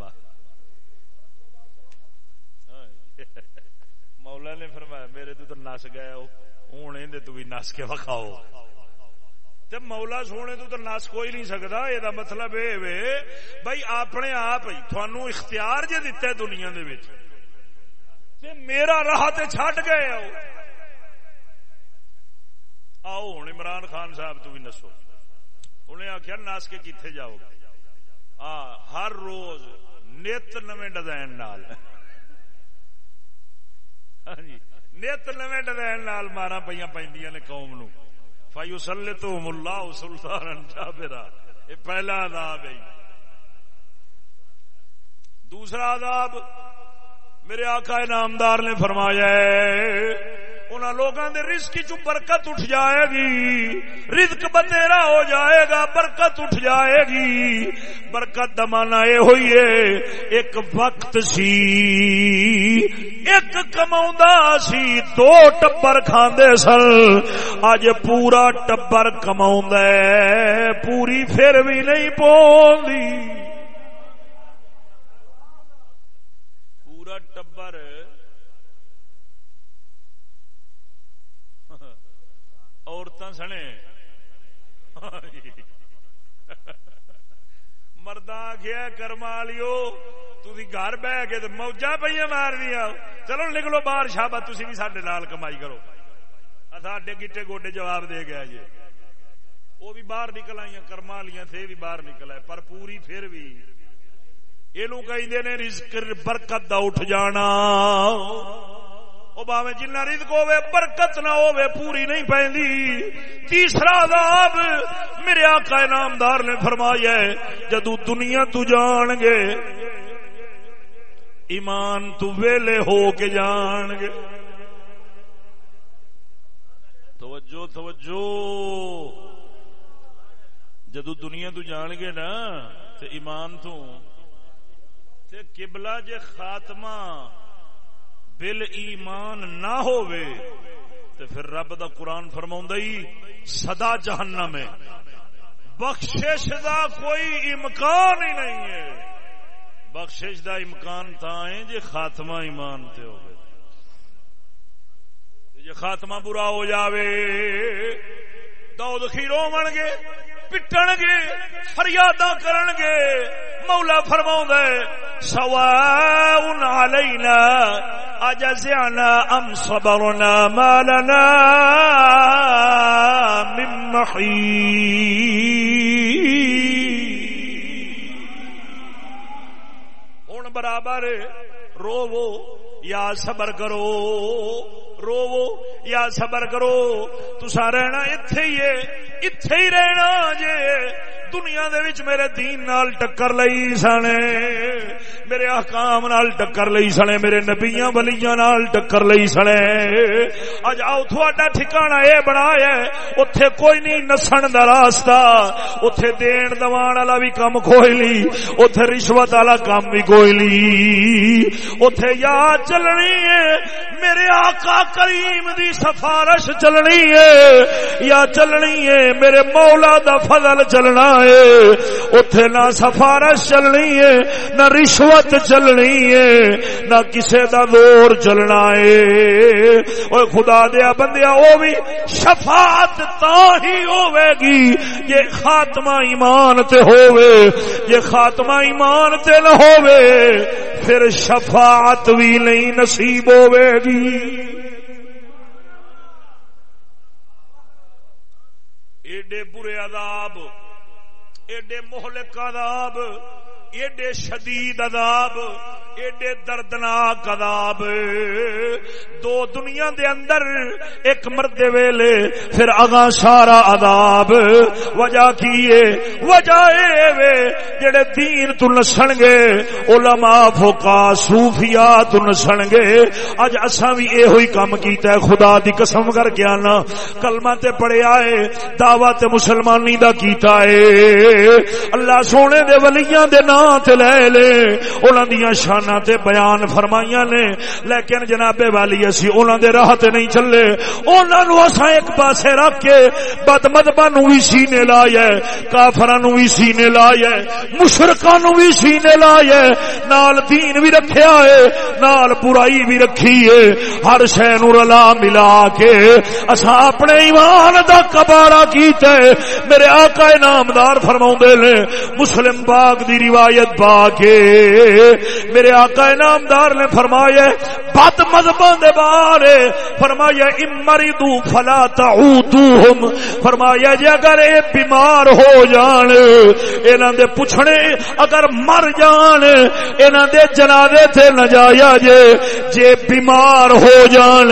مولا نے فرمایا، میرے تو نس گیا ہوں یہ تو بھی نس کے وکھاؤ. تے مولا سونے تو تو نس کوئی نہیں سکتا یہ مطلب یہ بھائی اپنے آپ ہی تھانو اختیار جے دیتا ہے دنیا دے وچ۔ تے میرا راہ تے چھڈ گئے آؤ آؤ ہوں عمران خان صاحب تو بھی نسو۔ انہیں آخیا نس کے کتنے جاؤ گے؟ ہر روز نت نو ڈیزائن نال۔ نیت نویں ڈرائن نال مارا پہ پہ نے قوم نو فائیو سلے تو ملا سلطان جابرا یہ پہلا عذاب ہے دوسرا عذاب میرے آقا نامدار نے فرمایا ہے دے رزق چ برکت اٹھ جائے گی، رزق بتیرا ہو جائے گا، برکت اٹھ جائے گی۔ برکت دمانا یہ ہوئی ہے، ایک وقت سی، ایک کما سی، دو ٹبر کھاندے سن۔ اج پورا ٹبر کما پوری پھر بھی نہیں پوندی سنے۔ مرد آخیا کرما لیو تھی گھر بہ کے تو موجا پہ مار دیا چلو نکلو باہر شابا تھی بھی سڈے نال کمائی کرو۔ ساڈے گیٹے گوڈے جواب دے گیا جی۔ وہ بھی باہر نکل آئی کرما لیا تھے بھی باہر نکل آئے۔ پر پوری پھر بھی یہ کہ رزق برکت دا اٹھ جانا باوے جنہ رزق ہوے برکت نہ ہوے پوری نہیں پی تیسرا عذاب میرے آقا نامدار نے فرمایا ہے جدو دنیا تو جان گے ایمان تو ویلے ہو کے جان گے توجہ توجہ جدو دنیا تو جان گے نا تو ایمان تو قبلہ جے خاتمہ بل ایمان نہ ہووے تو پھر رب دا قرآن فرما سدا جہنم ہے۔ بخشش دا کوئی امکان ہی نہیں ہے۔ بخشش دا امکان تا ہے جی خاتمہ ایمان تے ہو جی خاتمہ برا ہو جاوے دود خیرو گے، پٹن گے فریادہ کرن گے، مولا فرما سوا علینا اجزعنا ام صبرنا ما لنا من ہوں برابر، روو یا صبر کرو، روو یا صبر کرو تسا رہنا اتے ہی ہے اتے ہی رہنا جے۔ دنیا دے وچ میرے دین نال ٹکر لئی سنے، میرے احکام نال ٹکر لئی سنے، میرے نبیاں ولیاں نال ٹکر لئی سنے۔ اج آؤ، تھوڑا ٹھکانہ اے بنایا اوتھے کوئی نہیں نسن دا راستہ اوتھے دین دوان والا بھی کم کوئی لی اوتھے رشوت والا کم بھی کوئی لی۔ اوتھے یا چلنی ہے، میرے آقا کریم دی سفارش چلنی ہے، یا چلنی ہے، میرے مولا دا فضل چلنا۔ ہے اتے نہ سفارش چلنی ہے، نہ رشوت چلنی ہے، نہ کسے دا دور چلنا ہے۔ اور خدا دیا بندیا وہ بھی شفاعت تا ہی ہوے گی۔ یہ خاتمہ ایمان تے ہوے یہ خاتمہ ایمان تے نہ ہوے پھر شفاعت بھی نہیں نصیب ہوے گی۔ ایڈے برے عذاب۔ ایڈے مہلک عذاب ایڈے شدید عذاب، ایڈے دردناک عذاب۔ دو دنیا دے اندر، ایک مرد ویلے، پھر اگا سارا عذاب۔ وجہ کیے وجہ اے وے، جڑے دین تو نسن گے، علماء فقا صوفیاء تو نسن گے۔ اج اساں وی اے ہوئی کام کیتا ہے، خدا دی قسم کر کے انا کلمہ تے پڑھیا اے دعوت مسلمانی دا کیتا اے اللہ سونے دے ولیاں دے نام تے لے لے۔ انہاں دیاں شان تے بیان فرمائیاں نے۔ لیکن جناب والی، اسی انہاں دے راہ تے نہیں چلے۔ انہاں نو اساں ایک پاسے رکھ کے بد مذہباں نو وی سینے لائے کافراں نو وی سینے لائے مشرکاں نو وی سینے لائے نال دین وی رکھیا ہے، نال برائی وی رکھی ہے۔ ہر شے نو رلا ملا کے اساں اپنے ایمان دا کباڑا کیتا ہے۔ میرے آقا نامدار فرماوندے نے، مسلم پاک دی روایت پا کے میرے آقا انعامدار نے فرمایا بد مذہباں دے بارے فرمایا امری تو فلا تعودوہم۔ فرمایا جے اگر اے بیمار ہو جان، انہاں دے پوچھنے اگر مر جان، انہاں دے جنازے تے نہ جایا جے جے بیمار ہو جان،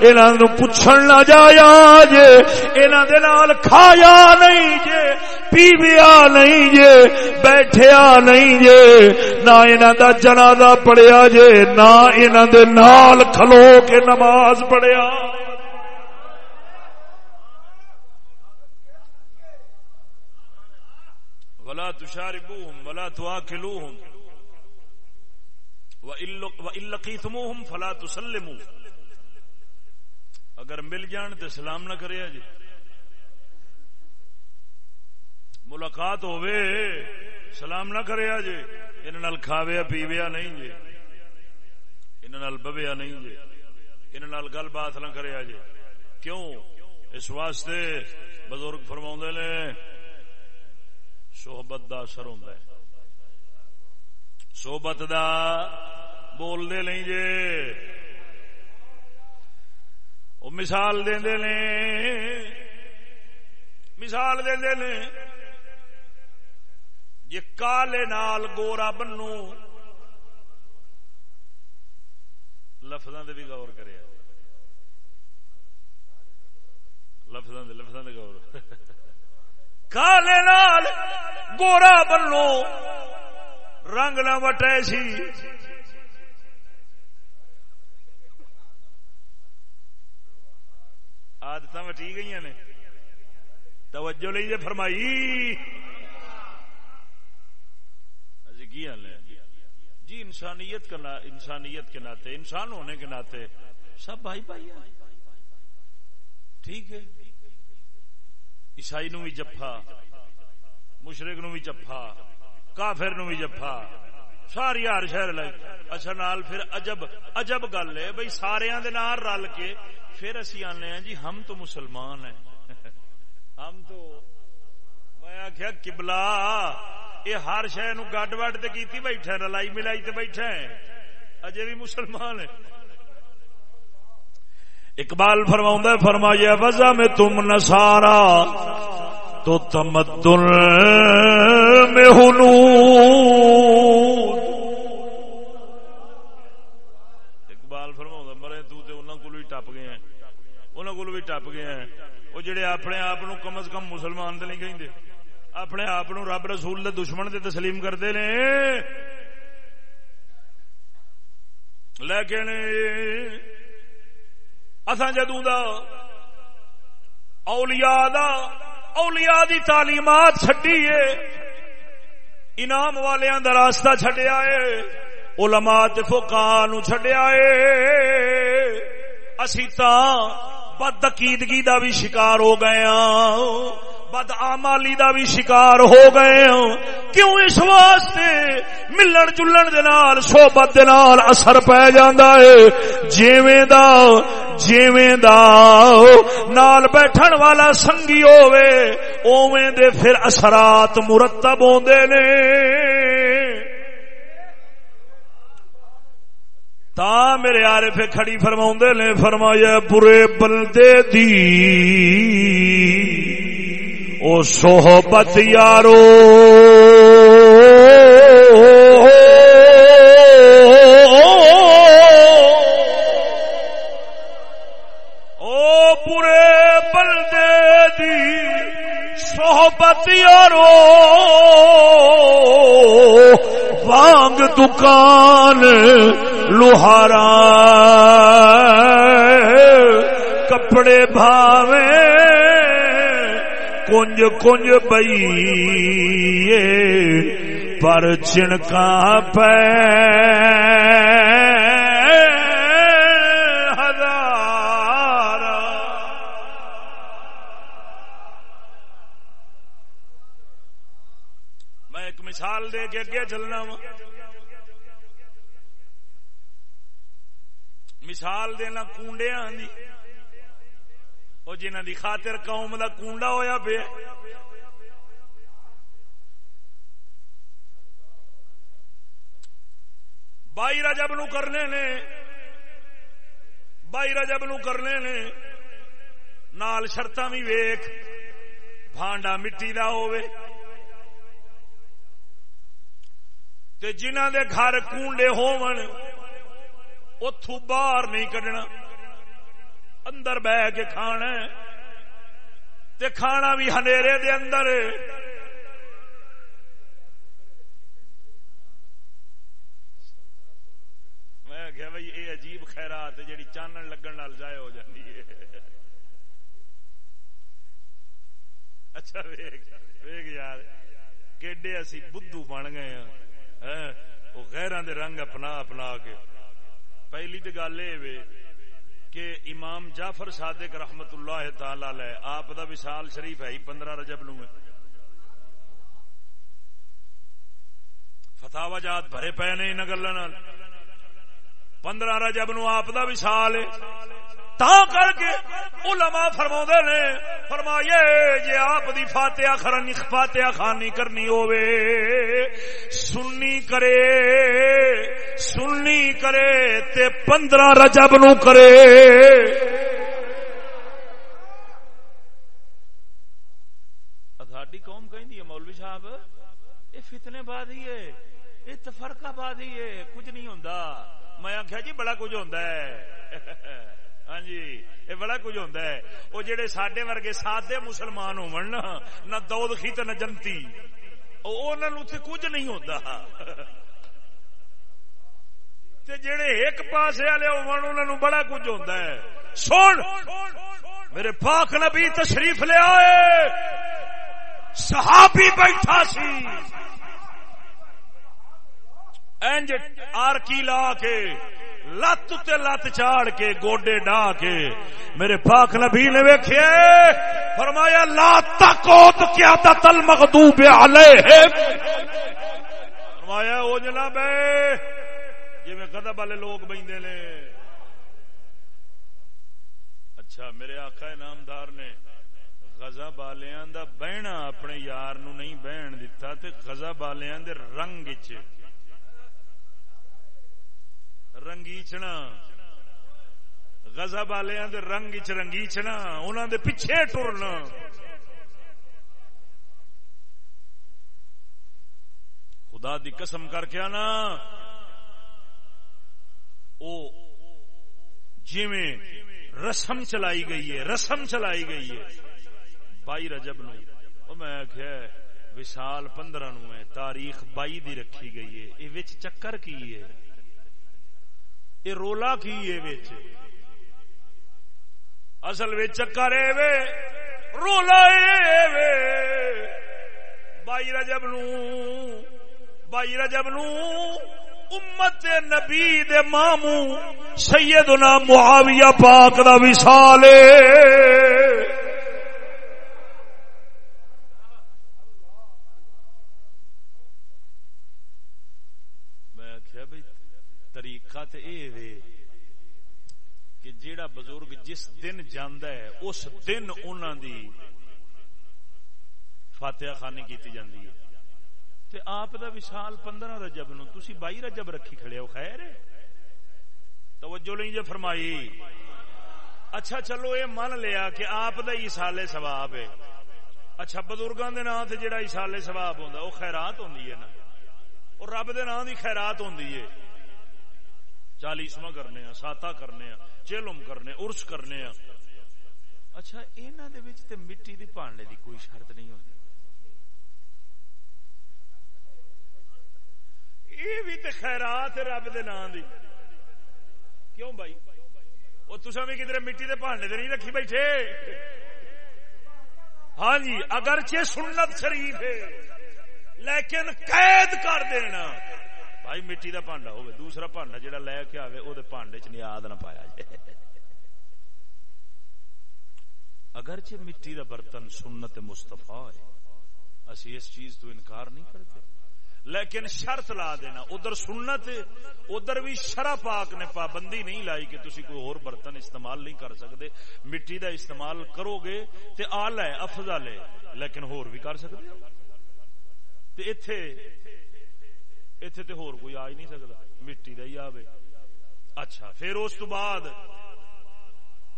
انہاں نو پوچھن نہ جایا جے، انہاں دے نال کھایا نہیں جے، پیویا نہیں جے، بیٹھیا نہیں نہیں جے نہ انہاں دا جنازہ پڑھیا جے نہ انہاں دے نال کھلو کے نماز پڑھیا ولا تشاربوهم ولا تواكلوهم وان لقيتموهم فلا تسلموا اگر مل جان تو سلام نہ کرے جی ملاقات ہوئے سلام نہ کرے جی ان کھاویا پیویا نہیں جی ان بویا نہیں جی ان گل بات نہ کرے جی کیوں؟ اس واسطے بزرگ فرما نے سوحبت دا اثر ہوں سوبت دا بول دے نہیں جے۔ وہ مثال دے دے نے۔ مثال دے دے نے۔ یہ کالے نال گورا بنو۔ لفظاں دے بھی غور کرے۔ لفظاں دے لفظاں دے غور۔ کالے نال گورا بنو۔ رنگ نہ وٹے سی۔ آدت وٹی گئی نے۔ توجہ لئی جے فرمائی۔ کی حال جی انسانیت کا انسانیت کے ناطے، انسان ہونے کے ناطے سب بھائی بھائی ہیں۔ ٹھیک ہے۔ عیسائی نو بھی جفا مشرق نو بھی جفا کافر نو بھی جفا ساری ہر شہر لگ اچھا نال پھر عجب عجب گل ہے بھائی سارے رل کے پھر اسی آنے ہیں جی ہم تو مسلمان ہیں۔ ہم تو، میں آخیا کبلا یہ ہر شہ نو گڈ وڈ کی بیٹھا رلائی ملائی تے بیٹھا ہے اجے بھی مسلمان ہے اقبال فرما فرمایا وزا میں تم نسارا تو تمدن میں ہنو اقبال فرما مرے تو کو بھی ٹپ گئے ہیں۔ انہوں کو بھی ٹپ گئے ہیں۔ وہ جڑے اپنے آپ کم از کم مسلمان تو نہیں کہیں اپنے آپ رب رسول دے دشمن دے تسلیم کرتے نے۔ لیکن اصا جدو دا اولیاء دا اولیاء دی تعلیمات چڈی ہے، انعام والوں دا راستہ چڈیا ہے، علماء تے فقہاء نو چڈیا ہے۔ اسی تا بد عقیدگی دا بھی شکار ہو گئے ہاں۔ بد آمالی دا بھی شکار ہو گئے ہوں کیوں اس واسطے ملن جلن دے نال، صحبت دے نال اثر پہ جاندا ہے؟ جیویں دا جیویں دا نال بیٹھن والا سنگی ہووے، اوویں دے پھر اثرات مرتب ہوندے نے۔ تا میرے آرے پہ کھڑی فرما نے، فرمایا، برے بلدے دی۔ او صحبت یارو۔ او پورے بلدے دی صحبت یارو۔ وانگ دکان لوہارا۔ کپڑے بھاویں کنج کنج بئی پر چنکا پہ ہزار میں ایک مثال دے کے اگے چلنا وا۔ مثال دینا کنڈیا دی۔ وہ جنہ دی خاطر قوم دا کنڈا ہویا پہ بائی رجب نو کرنے نے۔ بائی رجب نو کرنے نے۔ نال شرط بھی ویخ بھانڈا مٹی کا جنہ دے گھر کنڈے ہون اتو باہر نہیں کڈنا۔ اندر بہ کے کھانا تے کھانا بھی ہنیرے دے اندر میں کیا بھائی یہ عجیب خیرات جیڑی چانن لگن نال جائے ہو جاتی ہے۔ اچھا ویگ ویگ یار، کیڈے اسی بدھو بن گئے ہیں وہ غیران دے رنگ اپنا اپنا کے۔ پہلی تو گل یہ کہ امام جعفر صادق رحمت اللہ تعالی آپ دا وصال شریف ہے پندرہ رجب نو فتح جات بھرے پے نے ان گلوں پندرہ رجب نو آپ دا ہے۔ تا کر کے علماء فرما نے، فرمائیے جی آپ دی فاتحہ خرنی، فاتحہ خانی کرنی ہووے۔ سننی کرے سننی کرے تے پندرہ رجب نو کرے۔ ساڈی قوم کہ مولوی صاحب یہ فتنے بعد ہی ہے یہ تفرقہ بعد ہی ہے، کچھ نہیں ہوتا میں آخیا جی بڑا کچھ ہوتا ہے۔ (laughs) ہاں جی یہ بڑا کچھ ہوتا ہے وہ جہے سڈے ورگے سادے مسلمان ہو نہ دود خی نہ جنتی کچھ نہیں ہوتا جڑے ایک پاس والے ہو بڑا کچھ ہوتا ہے سن میرے پاک نبی تشریف لیا صحابی بیٹھا سی اینج آر کی لا کے لت تے لت چاڑ کے، گوڈے ڈا کے۔ میرے پاک نبی نے ویکھے فرمایا، لا تکوت کیا تل مغدوب علیہ فرمایا، او جناب جی میں غضب والے لوگ بیندے نے۔ اچھا میرے آقا نامدار نے غضب والیاں دا بہنا اپنے یار نو نہیں بہن دتا تے غضب والیاں دے رنگ وچ۔ رنگیچنا۔ گزب والے رنگ چ رنگیچنا انہوں دے پیچھے ٹرنا۔ خدا دی قسم کر کے آنا۔ او جویں رسم چلائی گئی ہے، رسم چلائی گئی ہے۔ بائی رجب نو۔ میں آخیا وشال پندرہ نو ہے، تاریخ بائی دی رکھی گئی ہے۔ یہ چکر کی ہے؟ یہ رولا کی ہے اصل چکر ہے رولا بائی رجب نو بائی رجب نو، امت نبی دے مامو سیدنا معاویہ پاک دا وصال میں آخیا بھائی طریقہ تے اے وے کہ جیڑا بزرگ جس دن جاندا ہے اس دن انہاں دی فاتحہ خانی کیتی جاندی ہے تے آپ دا وشال پندرہ رجب نو تسی بائی رجب رکھی کھڑے ہو خیر توجہ نہیں جے فرمائی اچھا چلو اے من لیا کہ آپ دا اسالے ثواب ہے اچھا بزرگاں دے نام تے جڑا اسالے ثواب ہوندا او خیرات ہوندی ہے نا اور رب دے نام دی خیرات ہوندی ہے چالیسواں کرنے ہیں ساتا کرنے ہیں چیلم کرنے ارس کرنے ہیں۔ اچھا انہاں دے وچ تے مٹی دی پانڈے دی کوئی شرط نہیں ہوندی۔ یہ بھی تو خیرات رب دے نام دی۔ کیوں بھائی؟ وہ تسا بھی کدھر مٹی دے پہاڑے نہیں رکھی بیٹھے؟ ہاں جی اگرچہ سنت شریف ہے لیکن قید کر دینا۔ بھائی مٹی دا پانڈا ہوگی دوسرا پانڈا جڑا لے کے آئے وہ پانڈے چ نیاد نہ پایا جائے اگرچہ مٹی دا برتن سنت مستفا ہے اسی اس چیز تو انکار نہیں کرتے لیکن شرط لا دینا ادھر سنت ادھر بھی شرح پاک نے پابندی نہیں لائی کہ تسی کوئی اور برتن استعمال نہیں کر سکتے مٹی دا استعمال کرو گے تے آل ہے افضل ہے لیکن ہور بھی کر سکتے تے ایتھے ایتھے تے ہور کوئی آ ہی نہیں سکتا مٹی دا ہی آوے اچھا پھر اس تو بعد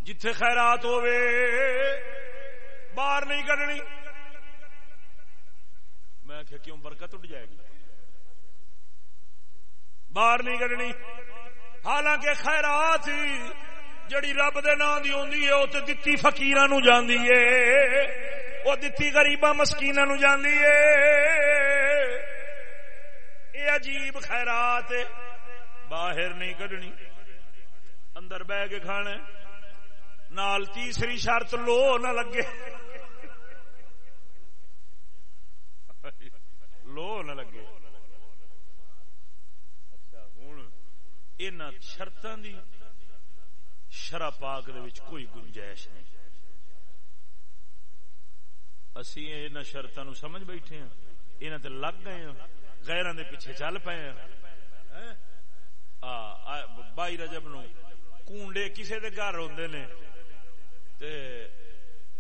جتھے خیرات ہوئے باہر نہیں کرنی میں کہ کیوں برکت اٹھ جائے گی باہر نہیں کڈنی حالانکہ خیرات جڑی رب دے نام دی ہوندی ہے او تے دتی فقیراں نو جاندی ہے او دتی غریباں مسکیناں نو جاندی ہے اے عجیب خیرات باہر نہیں کڈنی۔ اندر بہ کے کھانا نال تیسری شرط لو نہ لگے۔ لو نہ لگے۔ اچھا، ان شرطاں دی شرح پاک دے وچ کوئی گنجائش نہیں۔ اسی ان شرطاں نو سمجھ بیٹھے ہیں انہاں تے لگ گئے ہیں غیراں دے پیچھے چل پئے ہیں۔ بائی رجب نو کونڈے کسے دے گھر ہوندے نے؟ تے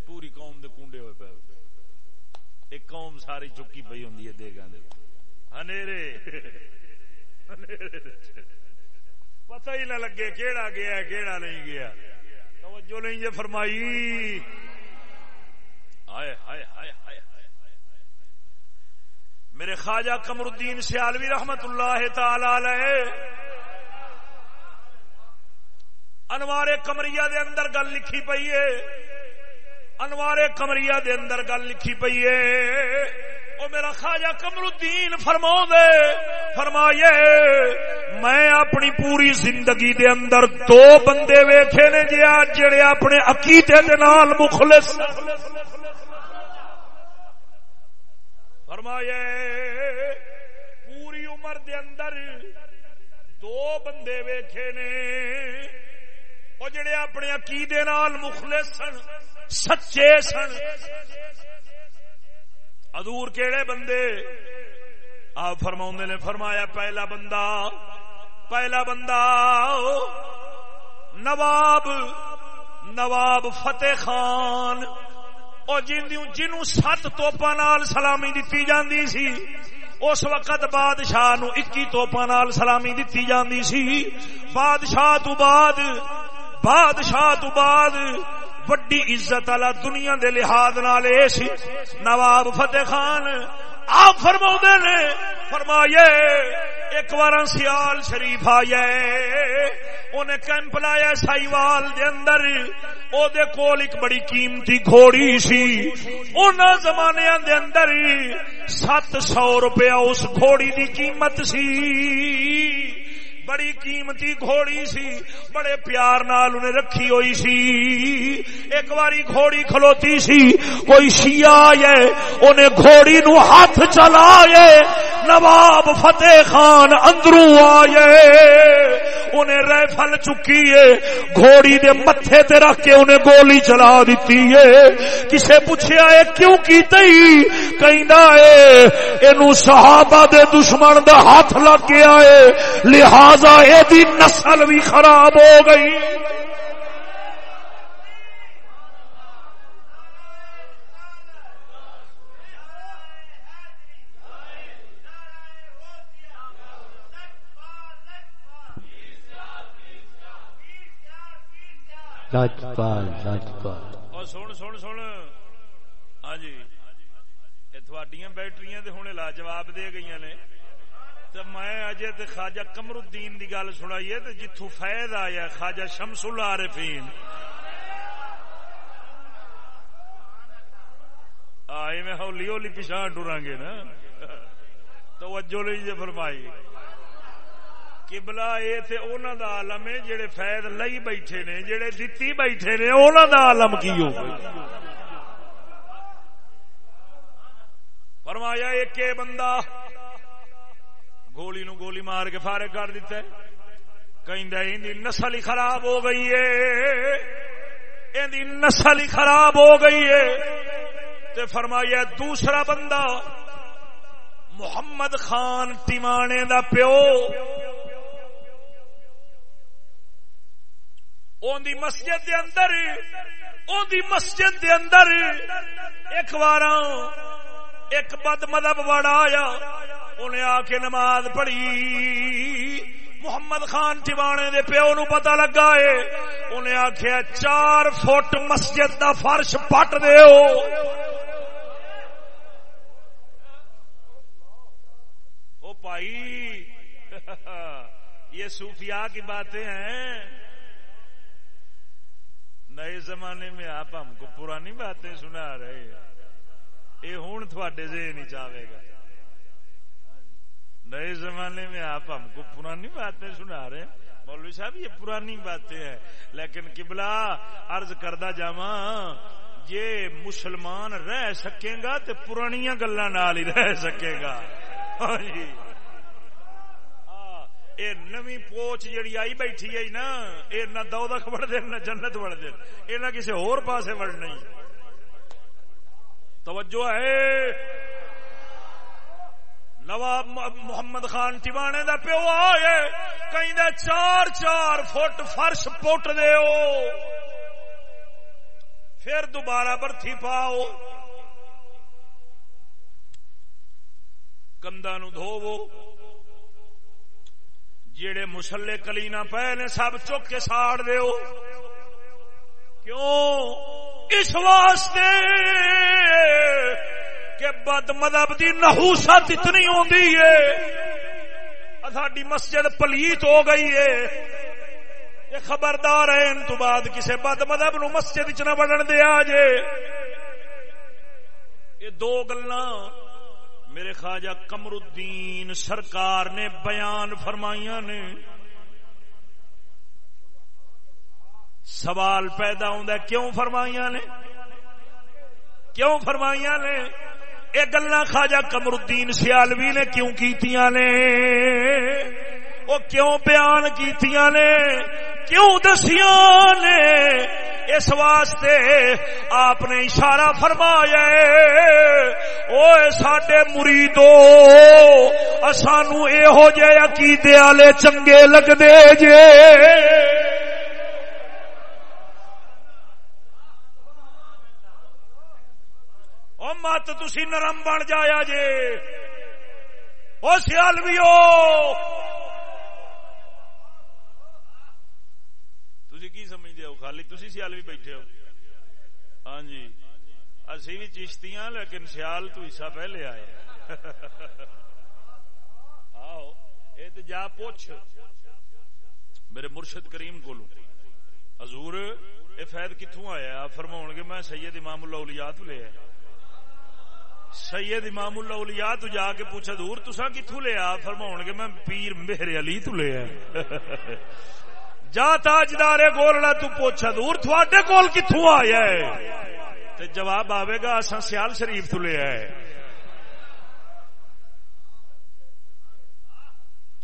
پوری قوم دے کونڈے ہوئے پے ایک قوم ساری چکی پئی ہوندی ہے دیگاں دے۔ ہنیرے۔ ہنیرے پتہ ہی نہ لگے کیڑا گیا کیڑا نہیں گیا۔ توجہ نہیں یہ فرمائی۔ ہائے ہائے ہائے ہائے۔ میرے خواجہ کمر الدین سیالوی رحمت اللہ تعالی انوارے کمریا دے اندر گل لکھی پئی ہے۔ انوارے کمریا دے اندر گل لکھی پئی ہے۔ وہ میرا خواجہ کمر الدین فرما دے فرمائیے، میں اپنی پوری زندگی دے اندر دو بندے ویکھے نے جی جڑے اپنے عقیدے دے نال مخلص فرمائیے پوری عمر دے اندر دو بندے ویکھے نے وہ جڑے اپنے عقیدے نال مخلص سن، سچے سن۔ ادور کیڑے بندے؟ آپ فرما نے، فرمایا، پہلا بندہ پہلا بندہ نواب نواب فتح خان۔ اور جنوں سات توپا نال سلامی دتی جاندی سی، اس وقت بادشاہ نو اکی توپا نال سلامی دتی جاندی سی۔ بادشاہ تو بعد بادشاہ تو بعد وڈی عزت والا دنیا دے لحاظ نال اے سی۔ نواب فتح خان، آپ فرما نے فرمائے ایک بار سیال شریف آیا انہیں کیمپ لایا سائی وال دے اندر، او دے کول ایک بڑی قیمتی گھوڑی سی۔ ان زمانے دے اندر سات سو روپیہ اس گھوڑی دی قیمت سی۔ بڑی قیمتی گھوڑی سی، بڑے پیار نال انہیں رکھی ہوئی سی۔ ایک باری گھوڑی کھلوتی سی، کوئی شیعہ ہے انہیں گھوڑی نو ہاتھ چلائے۔ نواب فتح خان اندروں آئے، انہیں ریفل چکی ہے گھوڑی دے متھے تے رکھ کے انہیں گولی چلا دیتی ہے کسے پوچھے آئے کیوں کی تئی ہے صحابہ دے دشمن دا ہاتھ لگ گیا ہے لہذا لہذا نسل بھی خراب ہو گئی۔ سن سن سن۔ ہاں جی۔ تھوڑیاں بیٹریاں ہوں لاجواب دے گئی نے۔ میں اجے تے خواجہ کمر الدین دی گل سنائیے تے جتھوں فیض آیا خواجہ شمس العارفین۔ آئے میں ہولی ہولی پچھان ٹرا گے نا۔ توجہ نہیں جی فرمائی۔ قبلہ اے تے اونا دا عالم ہے جڑے فیض لئی بیٹھے نے، جڑے دتی بیٹھے نے، اونا دا عالم کی ہو فرمایا ایک بندہ؟ گولی نو گولی مار کے فارغ کر دیتا ہے۔ نسل ہی خراب ہو گئی ہے۔ نسل ہی خراب ہو گئی ہے۔ تے فرمایا، دوسرا بندہ محمد خان ٹیمانے دا پیو۔ اون دی مسجد دے اندر، اون دی مسجد دے اندر ایک بار ایک بد مدب بڑا آیا۔ انہیں آ کے نماز پڑھی۔ محمد خان ٹوانے دے پیو نو پتا لگا ہے۔ انہیں آخیا چار فٹ مسجد دا فرش پٹ دیو۔ او پائی۔ یہ صوفیاء کی باتیں ہیں۔ نئے زمانے میں آپ ہم کو پرانی باتیں سنا رہے یہ ہوں تھوڑے نہیں چاہے گا۔ نئے زمانے میں آپ ہم کو پرانی باتیں سنا رہے ہیں۔ مولوی صاحب، یہ پرانی باتیں ہیں۔ لیکن قبلہ عرض کردہ جاوا یہ مسلمان رہ سکے گا تو پرانیاں گلا نال ہی رہ سکے گا۔ ہاں جی۔ ہاں، اے پوچھ جڑی آئی بیٹھی ہے نا، اے نہ دودھ بڑھ دے، نہ جنت بڑھ دے۔ اے نہ کسی اور پاسے بڑھ نہیں توجہ ہے۔ نواب محمد خان ٹیوانے دا پیو آئے کہیں دے چار چار فٹ فرش پوٹ دے پھر دوبارہ برتھی پاؤ۔ کندا نو دھوو۔ جیڑے مسلے کلینا پے نے، سب چک کے ساڑ دیو۔ کیوں؟ اس واسطے بد مذہب دی نحوست اتنی ہوندی ہے۔ ساڈی مسجد پلیت ہو گئی ہے۔ یہ خبردار ہے، ان تو بعد کسے بد مذہب نو مسجد چ نہ بڑھن دیا جے۔ یہ دو گلا میرے خواجہ کمر الدین سرکار نے بیان فرمائیاں نے۔ سوال پیدا ہوں کیوں فرمائیاں نے؟ کیوں فرمائیاں نے؟ یہ گلا خواجہ کمر الدین سیالوی نے کیوں کیتیاں نے؟ وہ کیوں بیان کیتیاں نے؟ کیوں دسیاں نے؟ اس واسطے آپ نے اشارہ فرمایا او ساڈے مریدو سانو یہو جہ عقیدے والے چنگے لگتے جے۔ مت تسی نرم بن جایا جے۔ سیال بھی ہو تھی کی سمجھ سیالی تھی سیال بھی بیٹھے ہو۔ ہاں جی۔ اسی بھی چشتیاں، لیکن سیال تو حصہ پہلے آئے۔ آؤ یہ تو جا پوچھ۔ میرے مرشد کریم کو حضور یہ فائد کتوں آیا؟ آپ فرما گے، میں سید امام اللہ اولیاء تو لے سید امام اللہ اولیاء تو جا کے پوچھا دور تسا کتوں لیا فرما گے میں پیر میرے علی تو لے (laughs) جا تاجدار گولڑا تو پوچھا دور تھوڑے کول کتوں آیا ہے؟ تے جواب آئے گا اصا سیال شریف تو لیا ہے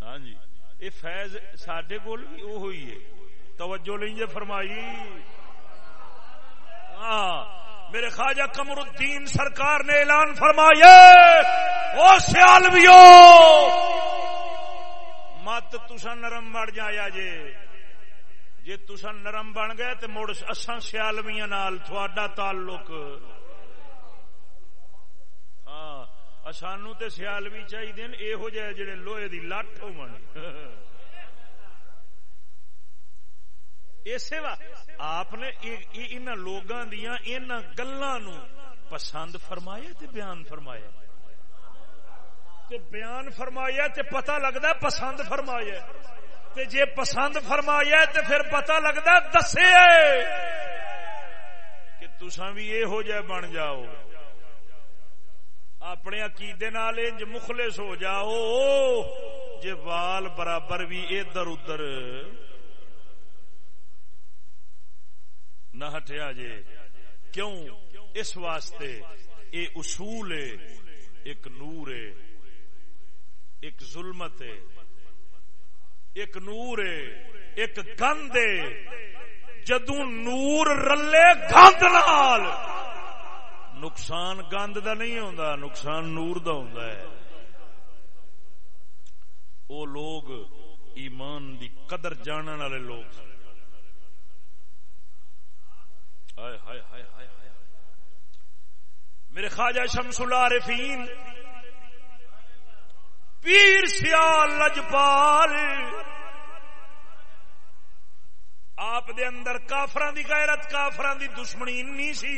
ہاں جی یہ فیض سڈے کول بھی وہ ہوئی ہے۔ توجہ لیں جے فرمائی۔ ہاں۔ میرے خواجہ کمر الدین سرکار نے اعلان فرمایا او سیال بھی مت تسا نرم بڑ جایا جے۔ جی تسا نرم بن گئے تو مڑ اسان سیالویاں نال تھوڑا تعلق۔ ہاں سانو تے سیالوی چاہیے یہو جہ جڑے لوہے دی لٹ ہو اسی وا آپ نے ان لوگوں دیا ان گلوں پسند فرمایا تے بیان فرمایا؟ تے بیان فرمایا تے پتہ لگتا پسند فرمایا تے جے پسند فرمایا تے پھر پتہ لگتا دسے کہ تسا بھی یہ ہو جائے بن جاؤ۔ اپنے عقیدے نال انج مخلص ہو جاؤ۔ جے وال برابر بھی ادھر ادھر۔ نہ ہٹیا جے۔ کیوں؟ اس واسطے اے اصول ہے ایک نور ہے ایک ظلمت ہے ایک نور ہے ایک گند ہے جدو نور رلے گند نال، نقصان گند دا نہیں ہوندا، نقصان نور دا ہوندا ہے او لوگ ایمان دی قدر جانن والے لوگ ہائے ہائے ہائے ہائے میرے خواجہ شمس العارفین، پیر سیال لجپال، آپ دے اندر کافران دی غیرت کافران دی دشمنی نہیں سی،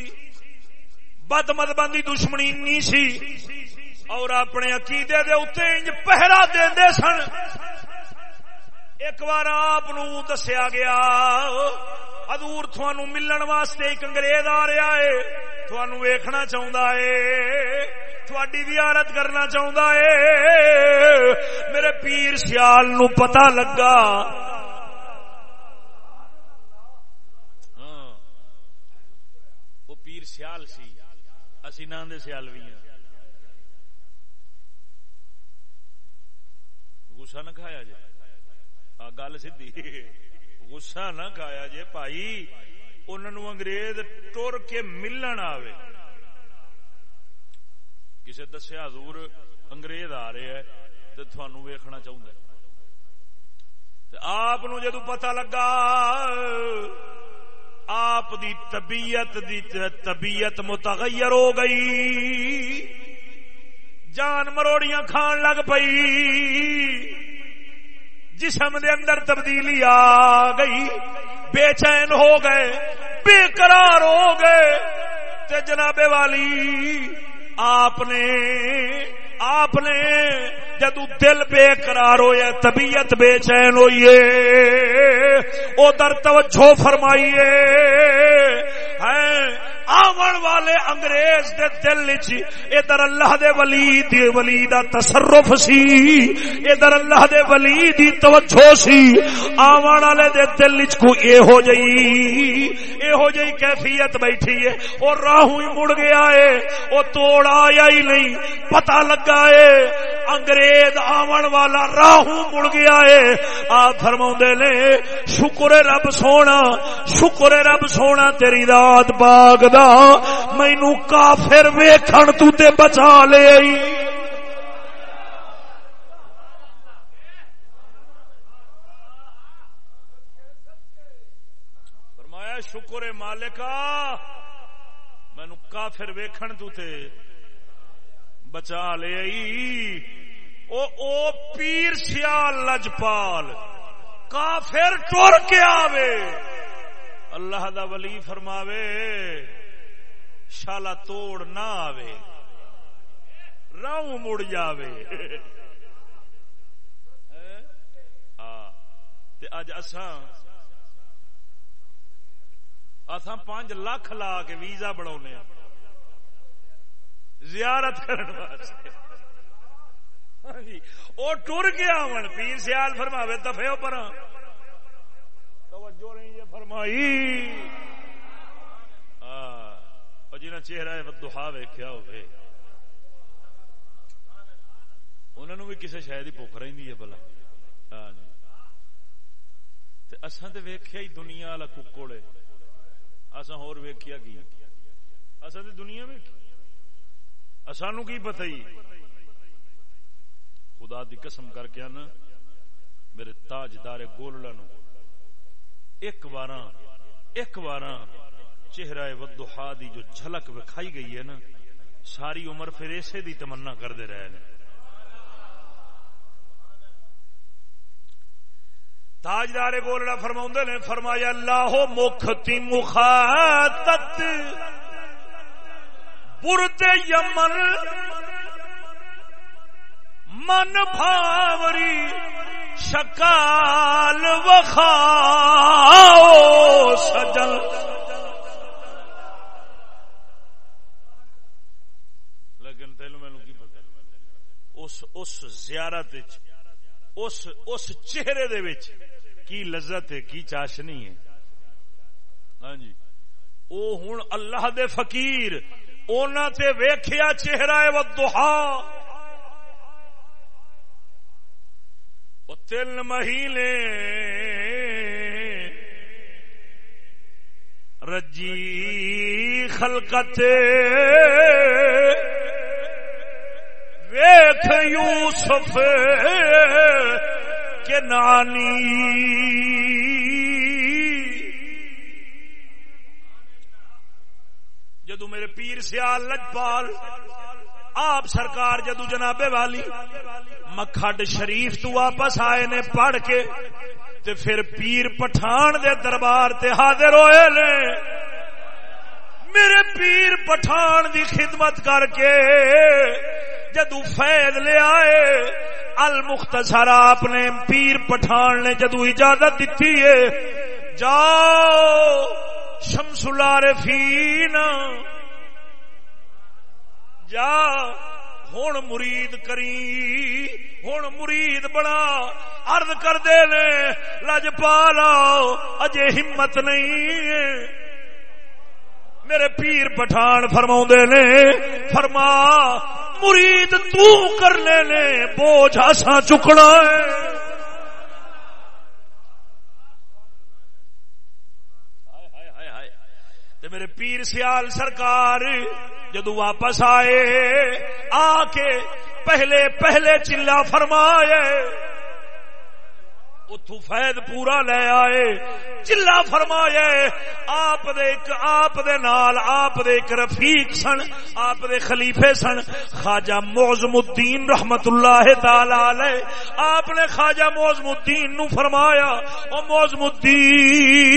بد مدبان دی دشمنی نہیں سی، اور اپنے عقیدے دے اتنے انج پہرا دے دے سن۔ ایک بار آپ دسیا گیا ادور تھوانو ملن واسطے ایک انگریز آ رہا ہے۔ تھوانو ویکھنا چاہتا ہے۔ تھوڑی زیارت کرنا چاہتا ہے۔ میرے پیر سیال نو پتا لگا۔ ہاں۔ وہ پیر سیال سی۔ اسی نان سیال بھی ہیں۔ گسا نہ کھایا جی گل سی گسا نہ کھایا جی بھائی انہوں انگریز ٹر کے ملن آئے کسی دسیا حضور انگریز آ رہے ہے تو تھانو ویکھنا چاہتا آپ جدو پتا لگا، آپ دی طبیعت دی طبیعت متغیر ہو گئی۔ جان مروڑیاں کھان لگ پئی۔ جسم دے اندر تبدیلی آ گئی۔ بے چین ہو گئے، بے قرار ہو گئے۔ تے جناب والی، آپ نے آپ نے جدو دل بے قرار ہوئے، طبیعت بے چین ہوئیے او در توجہ فرمائیے۔ آون والے انگریز دے دل چ ادھر اللہ دے ولی دی ولی دا تصرف سی، ادھر اللہ دے ولی دی توجہ سی۔ آون والے دے دل چ کو اے ہو جئی اے ہو جئی کیفیت بیٹھی ہے۔ او راہوں ہی مڑ گیا ہے او توڑ آیا ہی نہیں۔ پتہ لگا ہے۔ انگریز آون والا راہوں مڑ گیا ہے۔ آ فرماوندے نے، شکر رب سونا، شکر رب سونا، تیری ذات باغ دا۔ مینو کافر ویکھن تو تے بچا لے۔ آئی فرمایا، شکر مالکا۔ مینو کافر ویکھن تو تے بچا لے او او پیر سیال لجپال، کافر ٹر کے آوے۔ اللہ دا ولی فرماوے، شالا توڑ نہ آوے، راؤں مڑ جاوے۔ اج اساں اساں پانچ لاکھ لا کے ویزا بنا زیارت کرنے واسطے۔ ہاں جی۔ وہ ٹر گیا من پیر سیال فرماوے دفے پر توجہ نہیں یہ فرمائی۔ ہاں۔ جنہیں چہرہ دہا ویخیا ہوئے انہوں بھی کسی شاید ہی بک رہی ہے بلا ہاں جی۔ اصا تو ویخیا ہی دنیا والا ککڑ اصا ہور ویخیا کی اصا تو دنیا ویک سانو کی پتہ ہی؟ خدا دی قسم کر کے آنا، میرے تاجدار گولڑا نو ایک بار ایک بار چہرہ ودہا دی جو جھلک وکھائی گئی ہے نا، ساری عمر پھر اسے دی تمنا کرتے رہے ہیں۔ تاجدار گولڑا فرما نے، فرمایا اللہ مکھتی مخاطت۔ برد یمن من بھاوری شکال وخا سجل لیکن تینوں مینو کی پتا اس اس زیارت اس اس چہرے دے وچ کی لذت ہے کی چاشنی ہے ہاں جی او ہوں اللہ دے فقیر اونا تے ویکھیا چہرہ ہے وہ تین مہینے رجی خلقت ویخ یوسف کے نانی۔ میرے پیر سیال لجپال، آپ سرکار جدو جنابے والی مکھڈ شریف تو واپس آئے نے پڑھ کے، تے پھر پیر پٹھان دے دربار تے حاضر ہوئے نے۔ میرے پیر پٹھان دی خدمت کر کے جدو فیض لے آئے، المختصر آپ نے پیر پٹھان نے جدو اجازت دیتی ہے، جاؤ شمس العارفین۔ جا ہوں مرید کری ہوں مرید بنا ارد کر دے نے لج اجے ہمت نہیں میرے پیر پٹھان فرما نے فرما مرید تو کر لے بوجھ آسا چکنا ہے میرے پیر سیال سرکار جدو واپس آئے آ کے پہلے پہلے چلا فرمائے اتو فید پورا لے آئے، چلا فرمایا، آپ دے ایک آپ دے نال آپ دے ایک رفیق سن، آپ دے خلیفے سن، خواجہ موزم الدین رحمت اللہ تعالی علیہ، آپ نے خواجہ موزم الدین نو فرمایا، او موزم الدین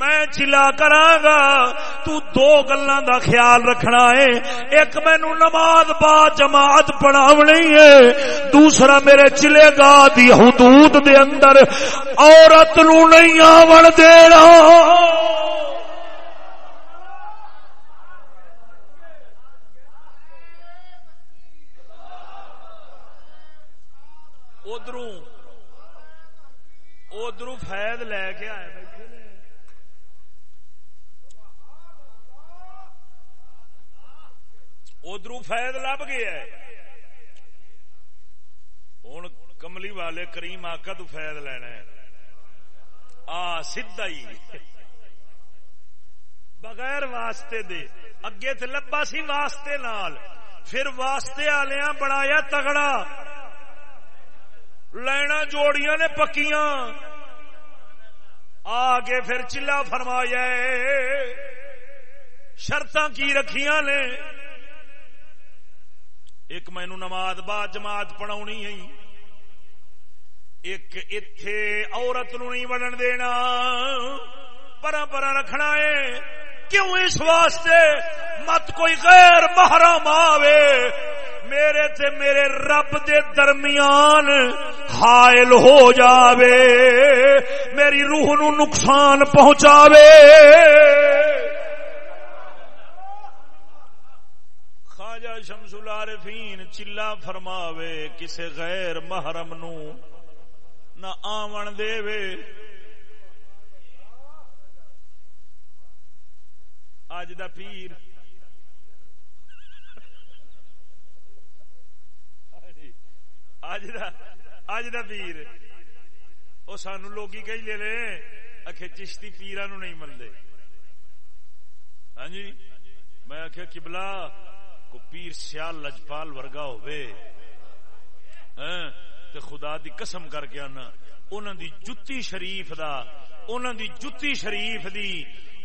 میں چلا کراں گا تو دو گلوں دا خیال رکھنا ہے۔ ایک مینو نماز با جماعت پڑھاونی ہے، دوسرا میرے چلے گا دی حدود دے اندر عورت نو نہیں آون دینا۔ ادھر ادھر فائد لے کے آئے۔ ادھر فائد لب گیا ہوں کملی والے کریم آکا تو فائد لینا ہے۔ آ سیدا ہی۔ بغیر واسطے دے۔ اگے تے لبا سی واسطے نال۔ پھر واسطے والیا بنایا تگڑا۔ لینا جوڑیاں نے پکیاں۔ آگے پھر چلا فرمایا شرط کی رکھیاں نے۔ ایک مینو نماز بعد جماعت پڑھا ہے۔ ایک اتے عورت نو نہیں بنن دینا۔ پرا پرا رکھنا ہے۔ کیوں اس واسطے؟ مت کوئی غیر محرم آوے۔ میرے تے میرے رب دے درمیان حائل ہو جاوے۔ میری روح نو نقصان پہنچاوے۔ شمس العارفین چلا فرماوے، کسے غیر محرم نو نہ آون دے وے اج دا پیر۔ اج دا اج دا پیر۔ وہ سانو لوگ کہی لے لے اکھے چشتی پیرا نو نہیں ملتے ہاں جی؟ میں آخیا کبلا کو پیر سیال لجپال ورگا ہوئے ہاں تے خدا دی قسم کر کے آنا انہوں دی جتی شریف دا انہوں دی جتی شریف دی،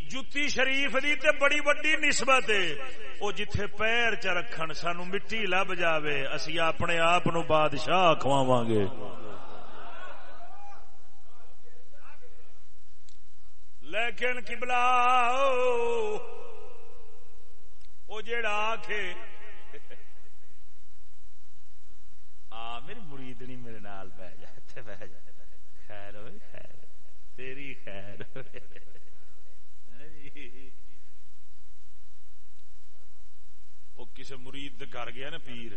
جتی شریف دی تے بڑی بڑی نسبت ہے۔ او جتھے پیر چ رکھن، سانو مٹی لب جاوے، اسی اپنے آپ نو بادشاہ کھواواں گے لیکن قبلہ او جیڑا آکھے۔ آ، میری مریدنی میرے نال بہ جا تے بہ جا خیر ہوئے، خیر۔ تیری خیر وہ کسی مرید کر گیا نا پیر۔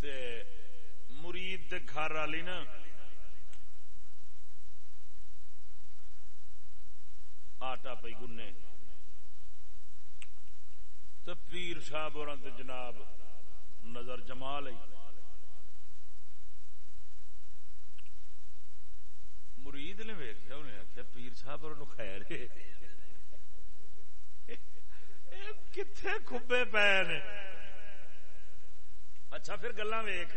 تے مرید گھر والی نا آٹا پی گنے تو پیر صاحب اور جناب، نظر جما لی مرید نے ویخیا انہیں آخیا پیر صاحب اور خیر کتنے کھبے پے نے؟ اچھا پھر گلا ویخ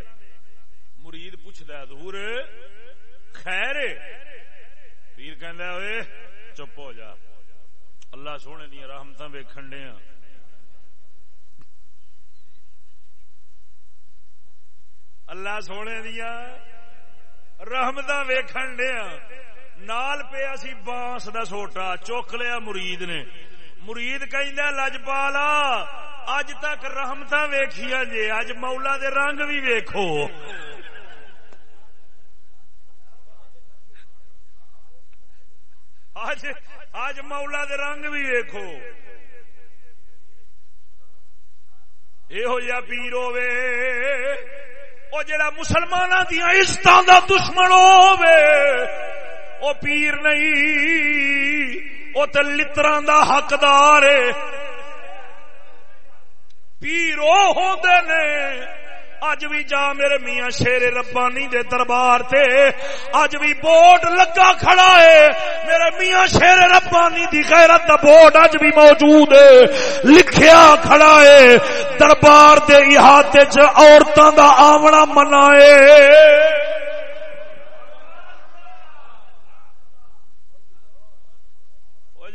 مرید پوچھتا دور خیر پیر کہ چپ ہو جا۔ اللہ سونے دیا رحمت ویکن دیا ہاں۔ اللہ سونے دیا رحمت ویکن دیا ہاں۔ نال پیا سی بانس دا سوٹا چوک لیا مرید نے۔ مرید کہ لجپالا، اج تک رحمت ویخیا جی اج مولا دے رنگ بھی ویکھو۔ اج اج مولا دے رنگ بھی ویکھو۔ یہ پیر ہوے او جڑا مسلمانوں دیا عزت دا دشمن ہوے او پیر نہیں وہ تو لطرا دا حقدار پیر ہوتے نے اج بھی جا میرے میاں شیر ربانی دے دربار تے۔ اج بھی بورڈ لگا کھڑا ہے۔ میرے میاں شیر ربانی دی غیرت دا بورڈ اج بھی موجود ہے۔ لکھیا کھڑا ہے۔ دربار دے احاطے چ عورتاں دا آونا منائے۔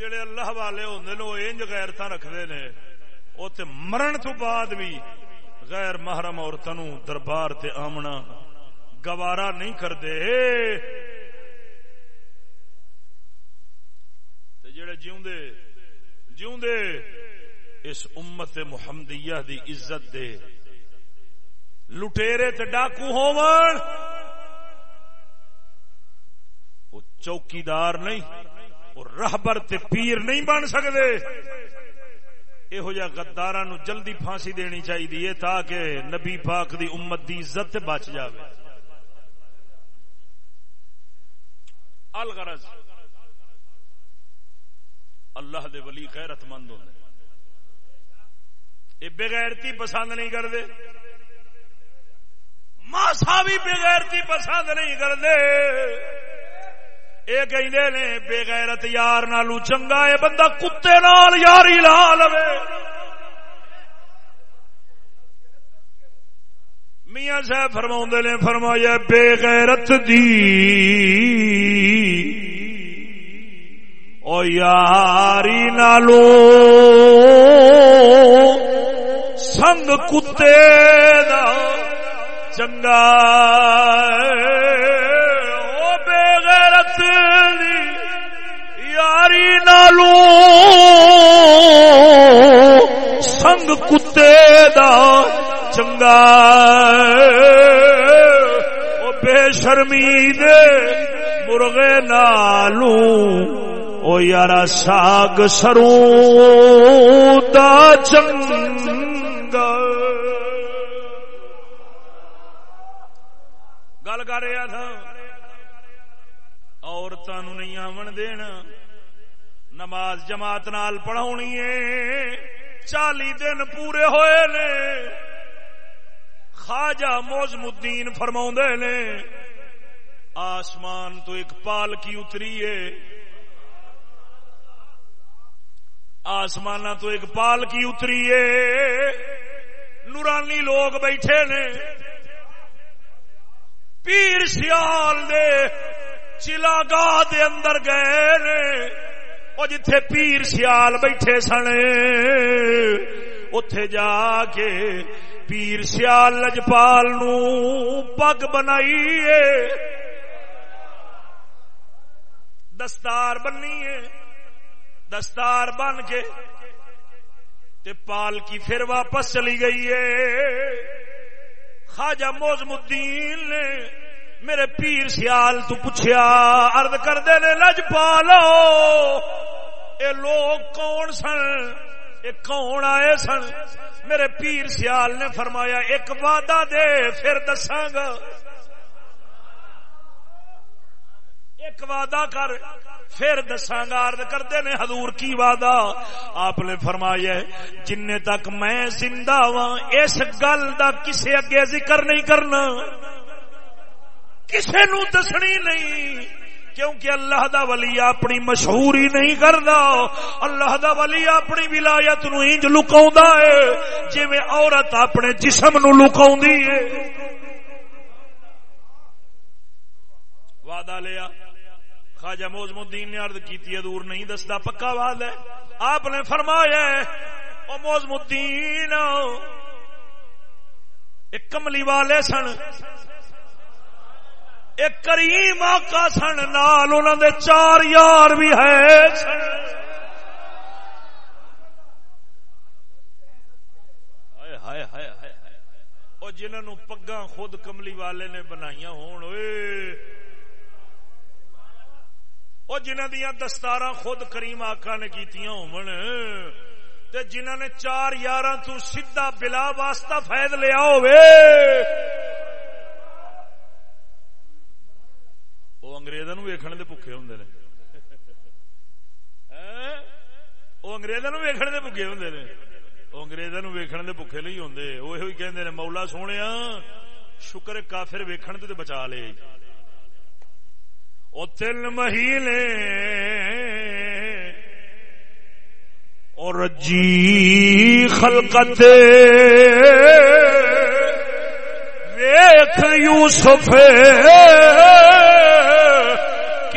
جڑے اللہ والے ہوندے ہوتے انج غیرت رکھتے نے۔ وہ مرن تو بعد بھی غیر محرم عورتوں دربار تے آمنا۔ گوارا نہیں کرتے جڑے جیوندے جیوندے، اس امت محمدیہ دی عزت دے۔ لٹیرے تے ڈاکو ہون۔ وہ چوکیدار نہیں رہبر تے پیر نہیں بن سکتے یہو جہ گدارا نو جلدی پھانسی دینی چاہیے تاکہ نبی پاک دی امت دی عزت بچ جاوے الغرض اللہ دے ولی غیرت مند ہوں یہ بغیرتی پسند نہیں کرتے ماسا بھی بغیرتی پسند نہیں کرتے یہ کہ بے غیرت یار نالو چنگا ہے بندہ کتے نال یاری لا لو میاں صاحب فرما نے فرمایا بے غیرت دی او یاری نالو سنگ کتے دا چنگا یاری نالو سنگ کتے دا چنگا او بے شرمی دے مرغے نالو۔ او یارا ساگ سروں دا چنگا گل کر رہا تھا عورتوں نہیں آمن دینا۔ نماز جماعت نال پڑھاونی ہے۔ چالی دن پورے ہوئے نے۔ خواجہ موزم الدین فرما نے، آسمان تو ایک پال کی اتری ہے۔ آسمان تو ایک پال کی اتری ہے۔ نورانی لوگ بیٹھے نے۔ پیر سیال دے چلا گاہ دے اندر گئے نے۔ وہ جتھے پیر سیال بیٹھے سن اتے جا کے پیر سیال لجپال نو پگ بنائی دستار بنی ہے دستار بن کے تے پال کی پھر واپس چلی گئی ہے خواجہ موزم الدین نے میرے پیر سیال تو پوچھیا ارد کردے نے، لج پالو اے لوگ کون سن؟ اے کون آئے سن؟ میرے پیر سیال نے فرمایا، ایک وعدہ دے، پھر دساگا ایک وعدہ کر، پھر دساں گا۔ ارد کرتے نے، حضور کی وعدہ؟ آپ نے فرمایا جن تک میں زندہ وا اس گل دا کسے اگے ذکر نہیں کرنا۔ کسے نو دسنی نہیں، کیونکہ اللہ دا ولی اپنی مشہوری نہیں کردا۔ اللہ دا ولی اپنی ولایت نو انج لکاوندا ہے، جویں عورت اپنے جسم نو لکاوندی ہے۔ وعدہ لیا۔ خواجہ موزم الدین نے عرض کیتی ہے دور نہیں دستا پکا وعد ہے۔ آپ نے فرمایا او موزم الدین ایک کملی والے سن۔ ایک کریم آقا سن، نال انہوں دے چار یار بھی ہے۔ جنہوں پگا خود کملی والے نے بنایا ہون وہ جنہ دیا دستار خود کریم آقا نے کی ہومن جنہ نے چار یار تو سیدا بلا واسطہ فائد لیا ہوئے وہ اگریزوں ویکن دے بکے ہوں نے وہ اگریزوں ویکن دے بکے ہوں نے وہ اگریزوں ویکن دے بکے نہیں ہوں وہ یہ کہ مولا سونے شکر کافر ویکن تو بچا لے وہ تین مہینے اور جی خلقت ویخ یوسف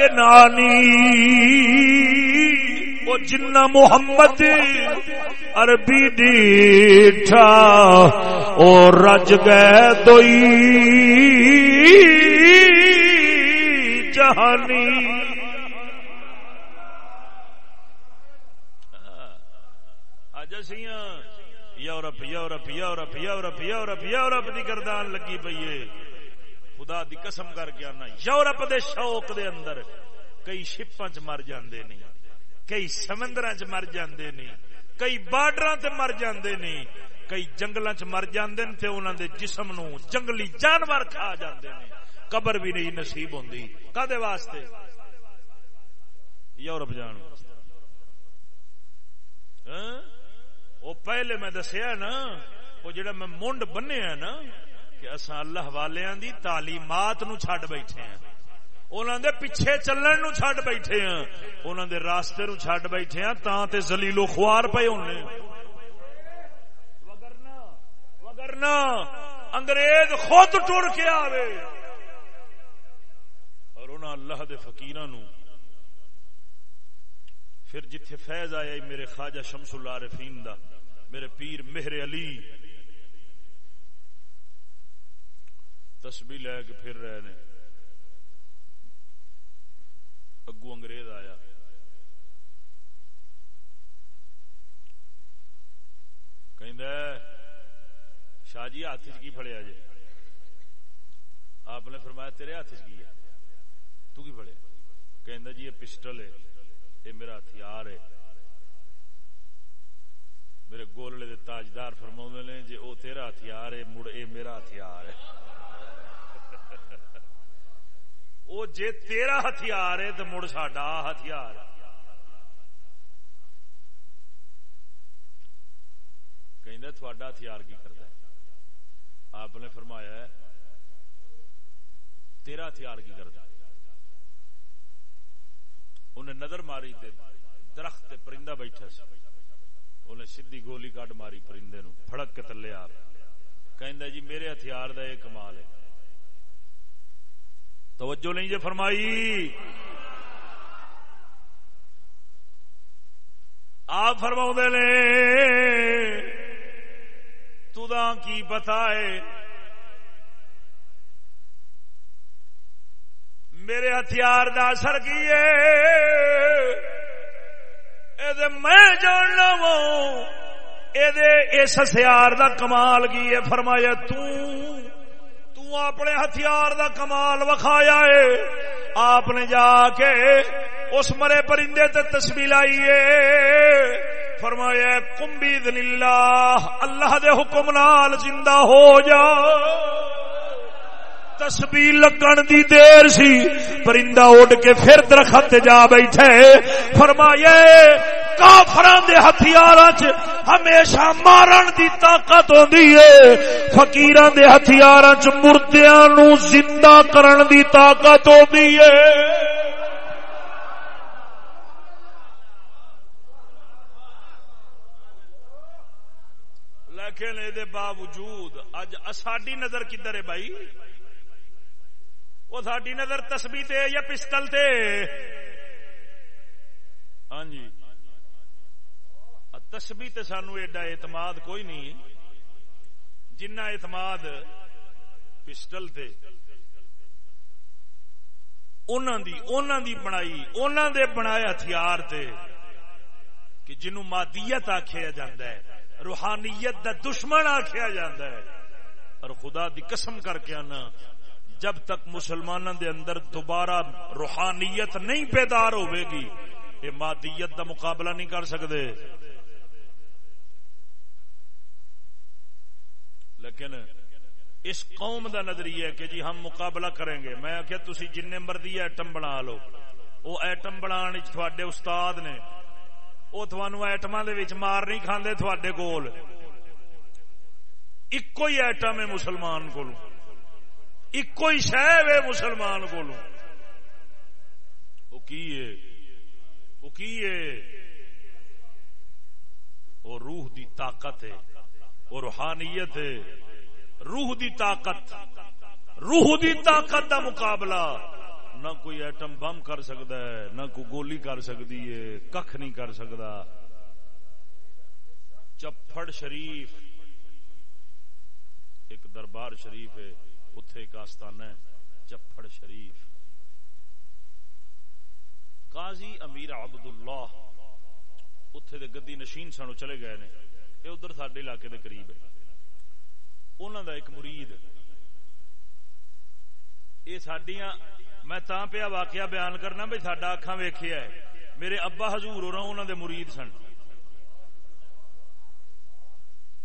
کے نانی، وہ جنا محمد عربی ڈیٹھا اور رج گئے دوئی۔ جہانی۔ اج ہاں، Europe Europe Europe Europe Europe Europe کی گردان لگی پی ہے۔ خدا دی قسم کر کے آنا۔ یورپ دے شوق دے اندر کئی شپا چ مر جاندے نہیں کئی سمندر چ مر جاندے نہیں کئی بارڈر تے مر جاندے نہیں کئی جنگل چ مر جاندے تے انہاں دے جسم نو جنگلی جانور کھا جاندے نہیں قبر بھی نہیں نصیب ہوندی۔ کدے واسطے؟ یورپ جان ہاں؟ وہ پہلے میں دسیا نا، وہ جڑا میں منڈ بنیا نا کہ اصا اللہ والیاں دی تعلیمات نو چھڈ بیٹھے ہیں۔ انہوں دے پیچھے چلن نو چھڈ بیٹھے ہیں۔ انہوں دے راستے نو چھڈ بیٹھے ہیں تاں تے ذلیل و خوار پے ہونے وگرنا وگرنا انگریز خود ٹر کے آوے۔ اللہ دے فقیران نو۔ پھر جتھے فیض آیا میرے خواجہ شمس اللہ دا، میرے پیر مہر علی تسبی لے کے پھر رہے نے۔ اگو انگریز آیا۔ شاہ جی ہاتھ چ کی فڑیا جی آپ نے فرمایا، تیرے ہاتھ چ کی ہے؟ تو کی فڑیا کہ جی یہ پسٹل ہے۔ یہ میرا ہتھیار ہے۔ میرے گولڑے دے تاجدار فرما نے جی وہ تیرا ہتھیار ہے، مڑ اے میرا ہتھیار ہے۔ وہ جے تیرا ہتھیار ہے تو مڑ ساڈا ہتھیار کہ تھوڑا ہتھیار کی کرتا ہے آپ نے فرمایا ہے تیرا ہتھیار کی کرتا انہیں نظر ماری تے درخت تے پرندہ بیٹھا سی انہیں سیدھی گولی کٹ ماری پرندے نو پھڑک کے تلے آپ کہ جی میرے ہتھیار دا یہ کمال ہے توجہ نہیں جی فرمائی۔ آپ فرما نے تدا کی پتا ہے؟ میرے ہتھیار دا اثر کی میں جاننا وا اس ہتھیار دا کمال کی ہے؟ فرمایا اپنے ہتھیار دا کمال وکھایا ہے۔ آپ نے جا کے اس مرے پرندے تے تسبیح لائی ہے۔ فرمایا کمبی دن اللہ اللہ دے حکم نال زندہ ہو جا۔ تسبیح لگن دی دیر سی پرندہ اڈ کے پھر درخت جا بیٹھے۔ فرمایا کافران دے ہتھیار ہمیشہ مارن دی طاقت ہوندی ہے۔ فقیران دے ہتھیار مردیاں نو زندہ کرن دی طاقت ہوندی ہے۔ لیکن دے باوجود اج اساڈی نظر کدھر ہے بھائی؟ وہ ساری نظر تسبی تے یا پسٹل تے؟ ہاں جی۔ تسبی تے سانو ایڈا اعتماد کوئی نہیں جنہ اعتماد پسٹل تے۔ دی دی بنائی انہوں دے بنائے ہتھیار تے کہ جنوں مادیت آخیا جاندہ ہے، روحانیت دا دشمن آخیا جاندہ ہے۔ اور خدا دی قسم کر کے آنا، جب تک مسلمانوں دے اندر دوبارہ روحانیت نہیں پیدار ہوئے گی، یہ مادیت دا مقابلہ نہیں کر سکتے لیکن اس قوم دا نظریہ ہے کہ جی ہم مقابلہ کریں گے۔ میں آخیا تھی جن مرضی ایٹم بنا لو۔ وہ ایٹم بنا تھوڑے استاد نے۔ وہ تھوانو ایٹما مار نہیں کھاندے تھوڑے کول ایک ہی ایٹم ہے مسلمان کو ایک ہی شہ ہے مسلمان کو وہ روح دی طاقت ہے۔ وہ روحانیت ہے۔ روح دی طاقت۔ روح دی طاقت دا مقابلہ۔ نہ کوئی ایٹم بم کر سکتا ہے، نہ کوئی گولی کر سکتی ہے کھ نہیں کر سکتا۔ چپڑ شریف، ایک دربار شریف ہے اتے ایک آستانہ ہے چپڑ شریف۔ قاضی امیر عبد اللہ اتے دے گدی نشین سانو چلے گئے نے۔ یہ ادھر سڈے علاقے دے قریب ہے انہوں دا ایک مرید یہ سڈیا میں تا پیا واقعہ بیان کرنا بھائی سڈا اکھا ویخیا ہے میرے ابا حضور ہو رہا انہوں دے مرید سن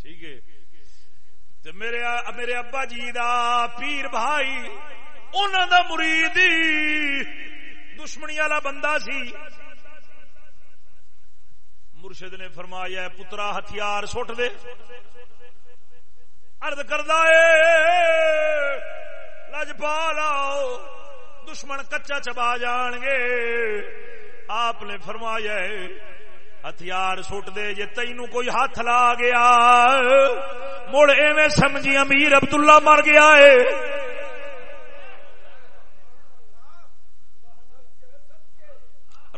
ٹھیک ہے میرے میرے ابا جی دا پیر بھائی انہوں دا مرید دشمنی والا بندہ سی مرشد نے فرمایا پترا ہتھیار سٹ دے۔ ارد کردہ لج پا دشمن کچا چبا جان گے آپ نے فرمایا ہتھیار سٹ دے، جے تینو کوئی ہاتھ لا گیا، مڑ ایویں سمجھی امیر عبداللہ مر گیا ہے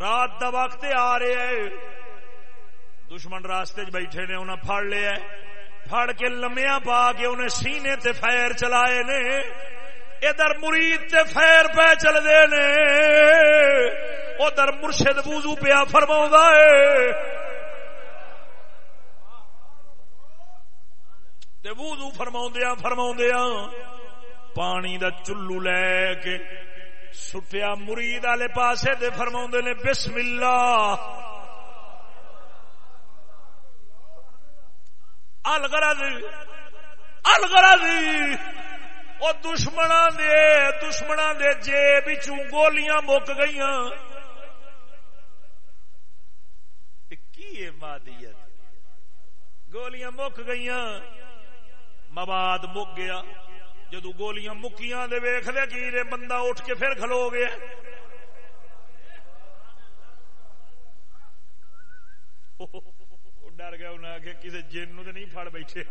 رات دا وقت آ رہے ہے دشمن راستے چ بیٹھے نے انہیں پھڑ لیا پھڑ کے لمیا پا کے انہیں سینے تے فیر چلائے نے۔ ادھر مرید تے فیر پہ چلتے نے۔ ادھر مرشد بوزو پیا فرما ہے۔ بوزو فرما فرما پانی دا چلو لے کے سٹیا مرید والے پاسے دے فرما نے، بسم اللہ۔ الغرض الغرض وہ دشمن دے دشمن دے جیب گولیاں مک گئی کی مادیت گولیاں مک گئی مواد مک گیا جدو گولیاں مکیاں دے ویخ دے کی بندہ اٹھ کے پھر کھلو گیا oh. ڈر گیا انہیں آخیا کسی جن نو تو نہیں پڑ بیٹھے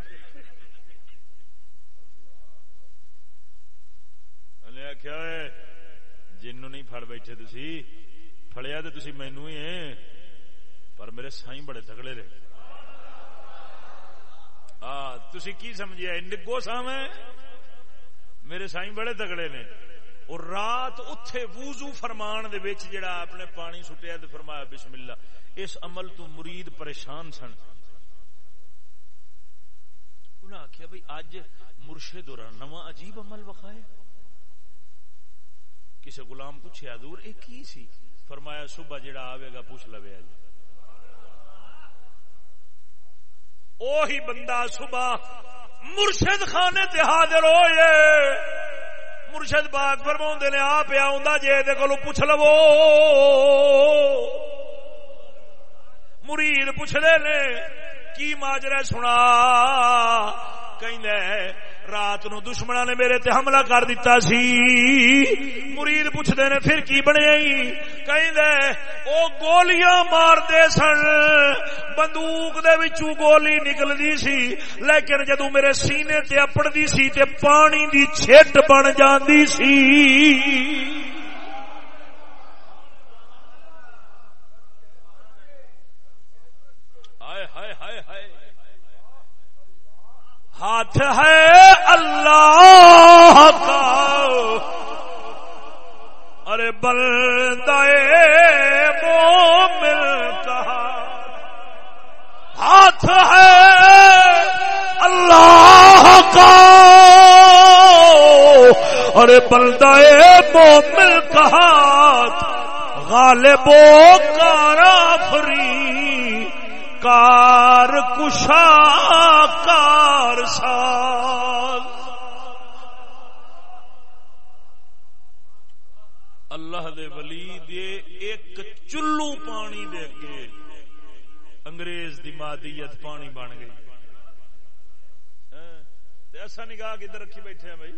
انہیں آخیا جن نو نہیں پڑ بیٹھے تھی فڑیا تو تھی مینو ہی پر میرے سائی بڑے تگڑے رہے ہاں تھی کی سمجھا نگو سا میں میرے سائی بڑے تگڑے نے اور رات اتے ووزو فرمان دے وچ جڑا اپنے پانی سٹیا تے فرمایا بسم اللہ اس عمل تو مرید پریشان سن۔ انہاں آخیا بھائی اج مرشد اور نواں عجیب عمل وکھایا کسی غلام پوچھے حضور اے کی سی؟ فرمایا، صبح جڑا آوے گا پوچھ لوے اج اوہی بندہ صبح مرشد خانے تے حاضر ہوئے۔ مرشد باغ فرما نے آ پیا جی کو پوچھ لو مرید پوچھتے نے، کی ماجرا سنا؟ کہ رات نو دشمنا نے میرے تے حملہ کر دیتا سی۔ مرید پوچھتے نے، پھر کی بنے؟ او گولیاں مار دے سن۔ بندوق دے وچوں گولی نکلدی سی۔ لیکن جدو میرے سینے تے اپڑدی سی تے پانی دی چھٹ بن جاندی سی۔ ہاتھ ہے اللہ کا۔ ارے بلدے مومن کا۔ ہاتھ ہے اللہ کا۔ ارے بلدے مومن کا۔ ہاتھ غالبوں کارا فری کار کشا کار ساز۔ اللہ دے ولی دے ایک چلو پانی دے اگے انگریز دی مادیت پانی بن گئی۔ ایسا نگاہ کدھر رکھی بیٹھے ہیں بھائی؟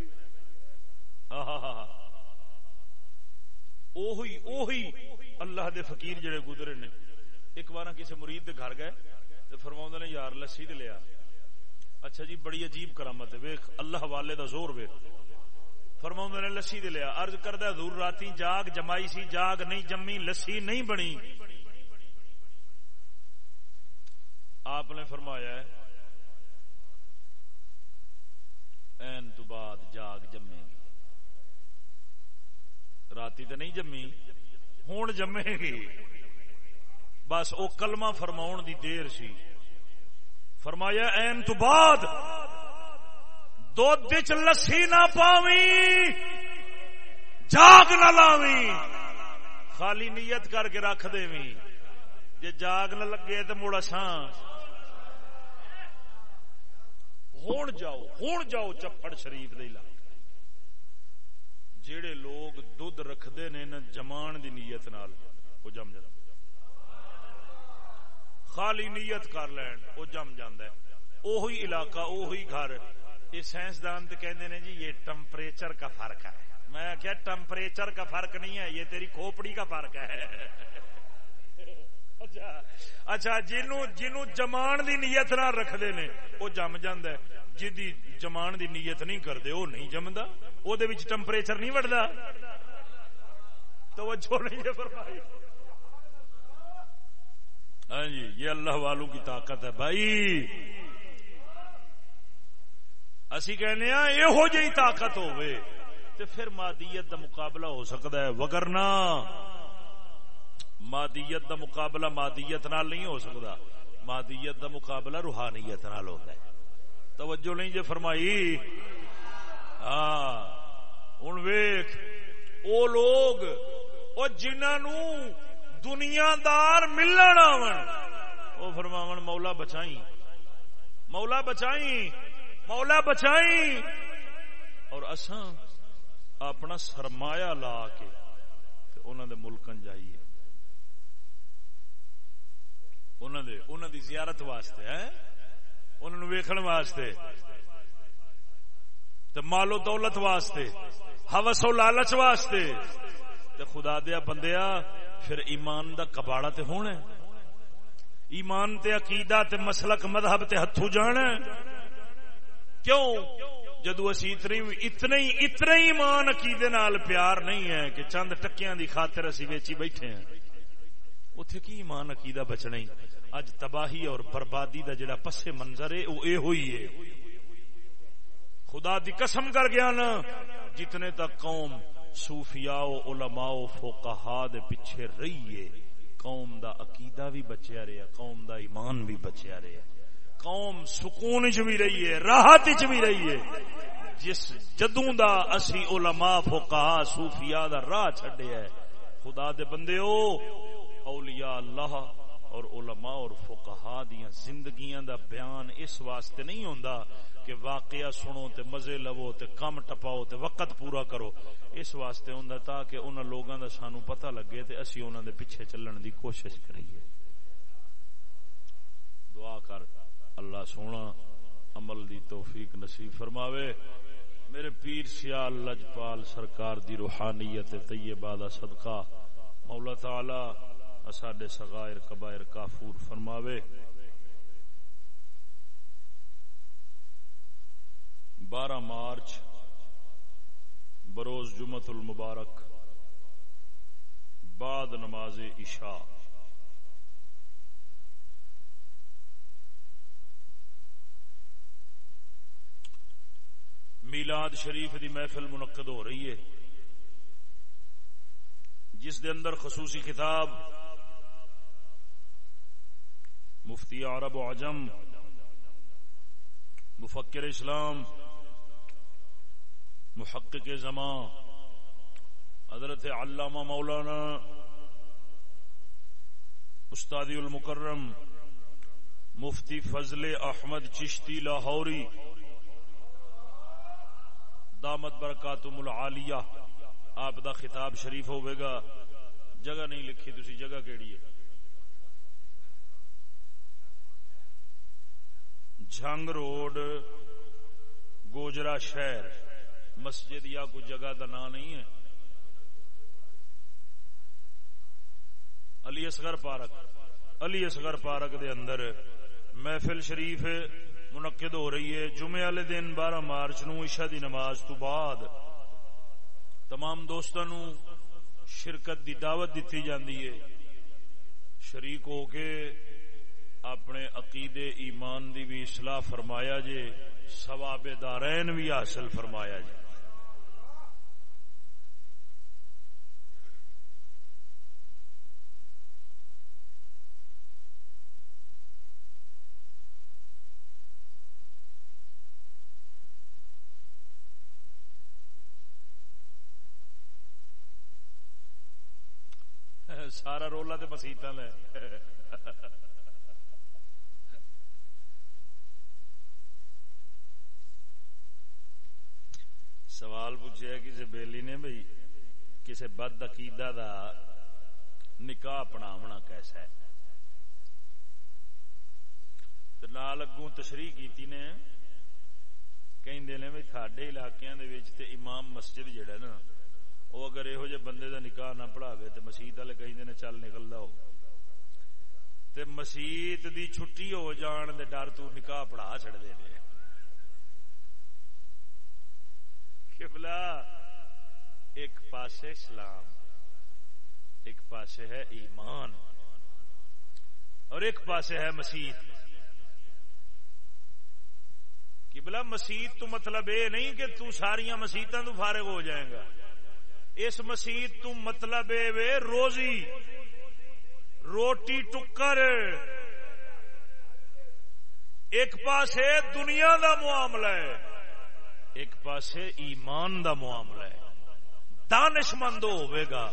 اوہی اللہ دے فقیر جڑے گزرے نے۔ ایک بار کسی مرید دے گھر گئے تو فرما نے، یار، لسی دے لیا۔ اچھا جی بڑی عجیب کرامت ہے۔ ویخ اللہ والے دا زور ویخ فرما نے، لسی دے لیا۔ ارض کردہ دور راتی جاگ جمائی سی، جاگ نہیں جمی، لسی نہیں بنی۔ آپ نے فرمایا ہے، این تو بعد جاگ جمے گی۔ راتی تو نہیں جمی ہوں جمے گی۔ بس او کلمہ فرماؤن دی دیر سی۔ فرمایا، این تو بعد دودھ لسی نہ پاوی، جاگ نہ لاوی۔ خالی نیت کر کے رکھ دے جے جاگ نہ لگے تو مڑا سان ہون جاؤ ہون جاؤ چپڑ شریف دے علاقے۔ جڑے لوگ دودھ رکھتے نے جمان دی نیت نال۔ وہ جم جاتا خالی نیت کر لین، وہ جم جانا اوہی علاقہ، اوہی گھر۔ یہ سائنسدان تو کہتے ہیں جی یہ ٹمپریچر کا فرق ہے۔ میں کیا ٹمپریچر کا فرق نہیں ہے، یہ تیری کھوپڑی کا فرق ہے۔ اچھا اچھا جنو جنو جمان دی نیت نہ رکھتے نے، وہ جم جانا جی جمان دی نیت نہیں کرتے وہ نہیں جمدا وہ ٹمپریچر نہیں بڑھتا تو وہ جو نہیں فرمائی۔ ہاں جی یہ اللہ والوں کی طاقت ہے بھائی۔ اسی کہنے ہاں یہ ہو جی طاقت ہوئے تے پھر مادیت دا مقابلہ ہو سکتا ہے وگرنا مادیت دا مقابلہ مادیت نال نہیں ہو سکتا۔ مادیت دا مقابلہ روحانیت نال ہوتا ہے۔ توجہ نہیں جے فرمائی۔ ہاں ہوں ویخ او لوگ، او جنہوں دنیا دار ملن آون۔ او فرماون، مولا بچائی مولا بچائی مولا بچائی اور اساں اپنا سرمایہ لا کے انہوں دے ملکن جائیے۔ انہوں دے انہوں دی زیارت واسطے ہے انہوں ویکھن واسطے۔ تے مال و دولت واسطے، ہوس و لالچ واسطے۔ تے خدا دیا بندیا پھر ایمان دا کباڑا تے ہونا ایمان تے عقیدہ تے مسلک مذہب تے ہتھو جانا کیوں؟ جدو اسی اتنی اتنے ہی اتنے ہی ایمان عقیدے نال پیار نہیں ہے کہ چند ٹکیاں دی خاطر اسی ویچی بیٹھے ہیں۔ اتے کی ایمان عقیدہ بچنا ہی؟ اج تباہی اور بربادی دا جڑا پسے منظر ہے وہ اے ہوئی ہے۔ خدا دی قسم کر گیا نا، جتنے تک قوم صوفیاء و علماء و فقہا دے پیچھے رہی ہے قوم دا عقیدہ بھی بچیا رہا قوم دا ایمان بھی بچیا رہا قوم سکون چ بھی رہی ہے راحت چ بھی رہی ہے جس جدوں دا اسی علماء فقہا صوفیاء دا راہ چھڈیا ہے، خدا دے بندے او، اولیاء اللہ اور علماء اور فقہا دیاں زندگیاں دا بیان اس واسطے نہیں ہوندا کہ واقعہ سنو تے مزے لو تے کم ٹپاؤ تے وقت پورا کرو۔ اس واسطے ہوندا تاکہ انہاں لوگاں دا سانو پتہ لگے تے اسی انہاں دے پیچھے چلن دی کوشش کریے۔ دعا کر۔ اللہ سونا عمل دی توفیق نصیب فرماوے۔ میرے پیر سیال لجپال سرکار دی روحانیت طیبہ دا صدقہ۔ مولا تعالی اساڈے سغائر کبائر کافور فرماوے۔ بارہ مارچ، بروز جمعت المبارک، بعد نماز عشاء۔ میلاد شریف دی محفل منعقد ہو رہی ہے۔ جس دے اندر خصوصی کتاب مفتی عرب و عجم مفکر اسلام، محقق زمان حضرت علامہ مولانا استادی المکرم، مفتی فضل احمد چشتی لاہوری، دامت برکاتم العالیہ، آپ دا خطاب شریف ہوئے گا جگہ نہیں لکھی تھی جگہ کیڑی ہے؟ جھنگ روڈ، گوجرا شہر، مسجد یا کوئی جگہ کا نام نہیں ہے۔ علی اصغر پارک، علی اصغر پارک دے اندر محفل شریف منعقد ہو رہی ہے۔ جمعے والے دن بارہ مارچ نو عشاء دی نماز تو بعد تمام دوستوں شرکت دی دعوت دیتی جاندی ہے۔ شریک ہو کے اپنے عقیدے ایمان دی بھی اصلاح فرمایا جے، ثواب دارین بھی حاصل فرمایا جے۔ (laughs) سارا رولا تو مسیطا لے۔ (laughs) سوال پوچھا کسی بیلی نے بھائی کسی بد عقیدہ دا نکاح اپنا کیسا ہے؟ نال اگوں تشریح کی نے کہیں نے بھی علاقے امام مسجد جڑا نا وہ اگر یہو جہ بندے دا نکاح نہ پڑھاوے تو مسیت والے کہیں نے چل نکل ہو تے مسیت دی چھٹی ہو جان دے ڈر تو نکاح پڑھا چڑ دے دے کبلا ایک پاسے اسلام، ایک پاسے ہے ایمان، اور ایک پاسے ہے مسیت قبلہ مسیت تو مطلب یہ نہیں کہ تو ساریا مسیتوں تو فارغ ہو جائے گا۔ اس مسیت تو مطلب اے وے روزی، روٹی ٹکر۔ ایک پاسے دنیا دا معاملہ ہے۔ ایک پاسے ایمان دا معاملہ ہے۔ دانش مند ہوئے گا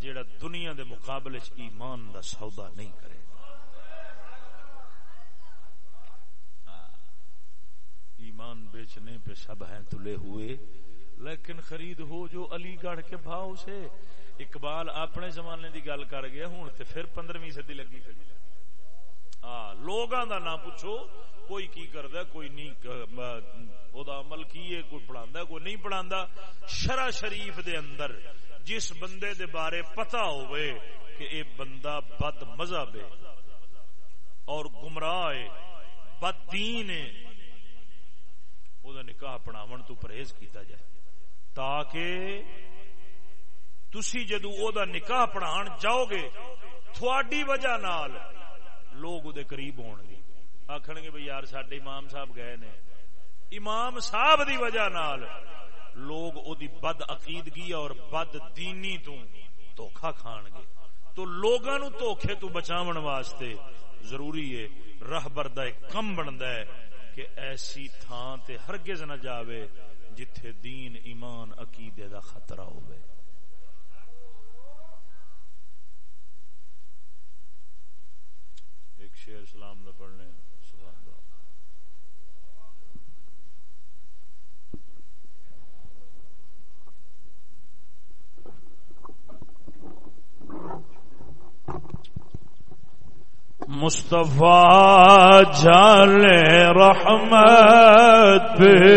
جیڑا دنیا دے مقابلے چ ایمان دا سودا نہیں کرے ہاں، ایمان بیچنے پہ سب ہیں تلے ہوئے، لیکن خرید ہو جو علی گڑھ کے بھاؤ سے۔ اقبال اپنے زمانے دی گل کر گیا، ہوں تے پھر پندرہویں صدی لگی کھڑی۔ ہاں لوگاں دا نہ پوچھو، کوئی کی کردا کوئی نہیں او دا عمل کی ہے، کوئی پڑھاندا کوئی نہیں پڑھاندا شرع شریف دے اندر جس بندے دے بارے پتہ ہوئے کہ اے بندہ بد مذہب ہے اور گمراہ ہے، بد دین ہے، او دا نکاح پڑھاون تو پرہیز کیتا جائے۔ تاکہ تسی جدو او دا نکاح پڑھان جاؤ گے، تھوڑی وجہ نال لوگ دے قریب ہون گے۔ آخر گے بھائی یار سڈے امام صاحب گئے نے۔ امام صاحب دی وجہ نال لوگ او دی بد عقیدگی اور بد دینی تو دھوکھا کھان گے۔ تو لوگاں نو دھوکھے تو بچاون واسطے ضروری ہے راہ بردا کم بندا ہے کہ ایسی تھان تے ہرگز نہ جاوے جتھے دین، ایمان، عقیدے دا خطرہ ہوئے ایک شیر سلام دا پڑھنے سبحان اللہ۔ مصطفیٰ جال رحمت پہ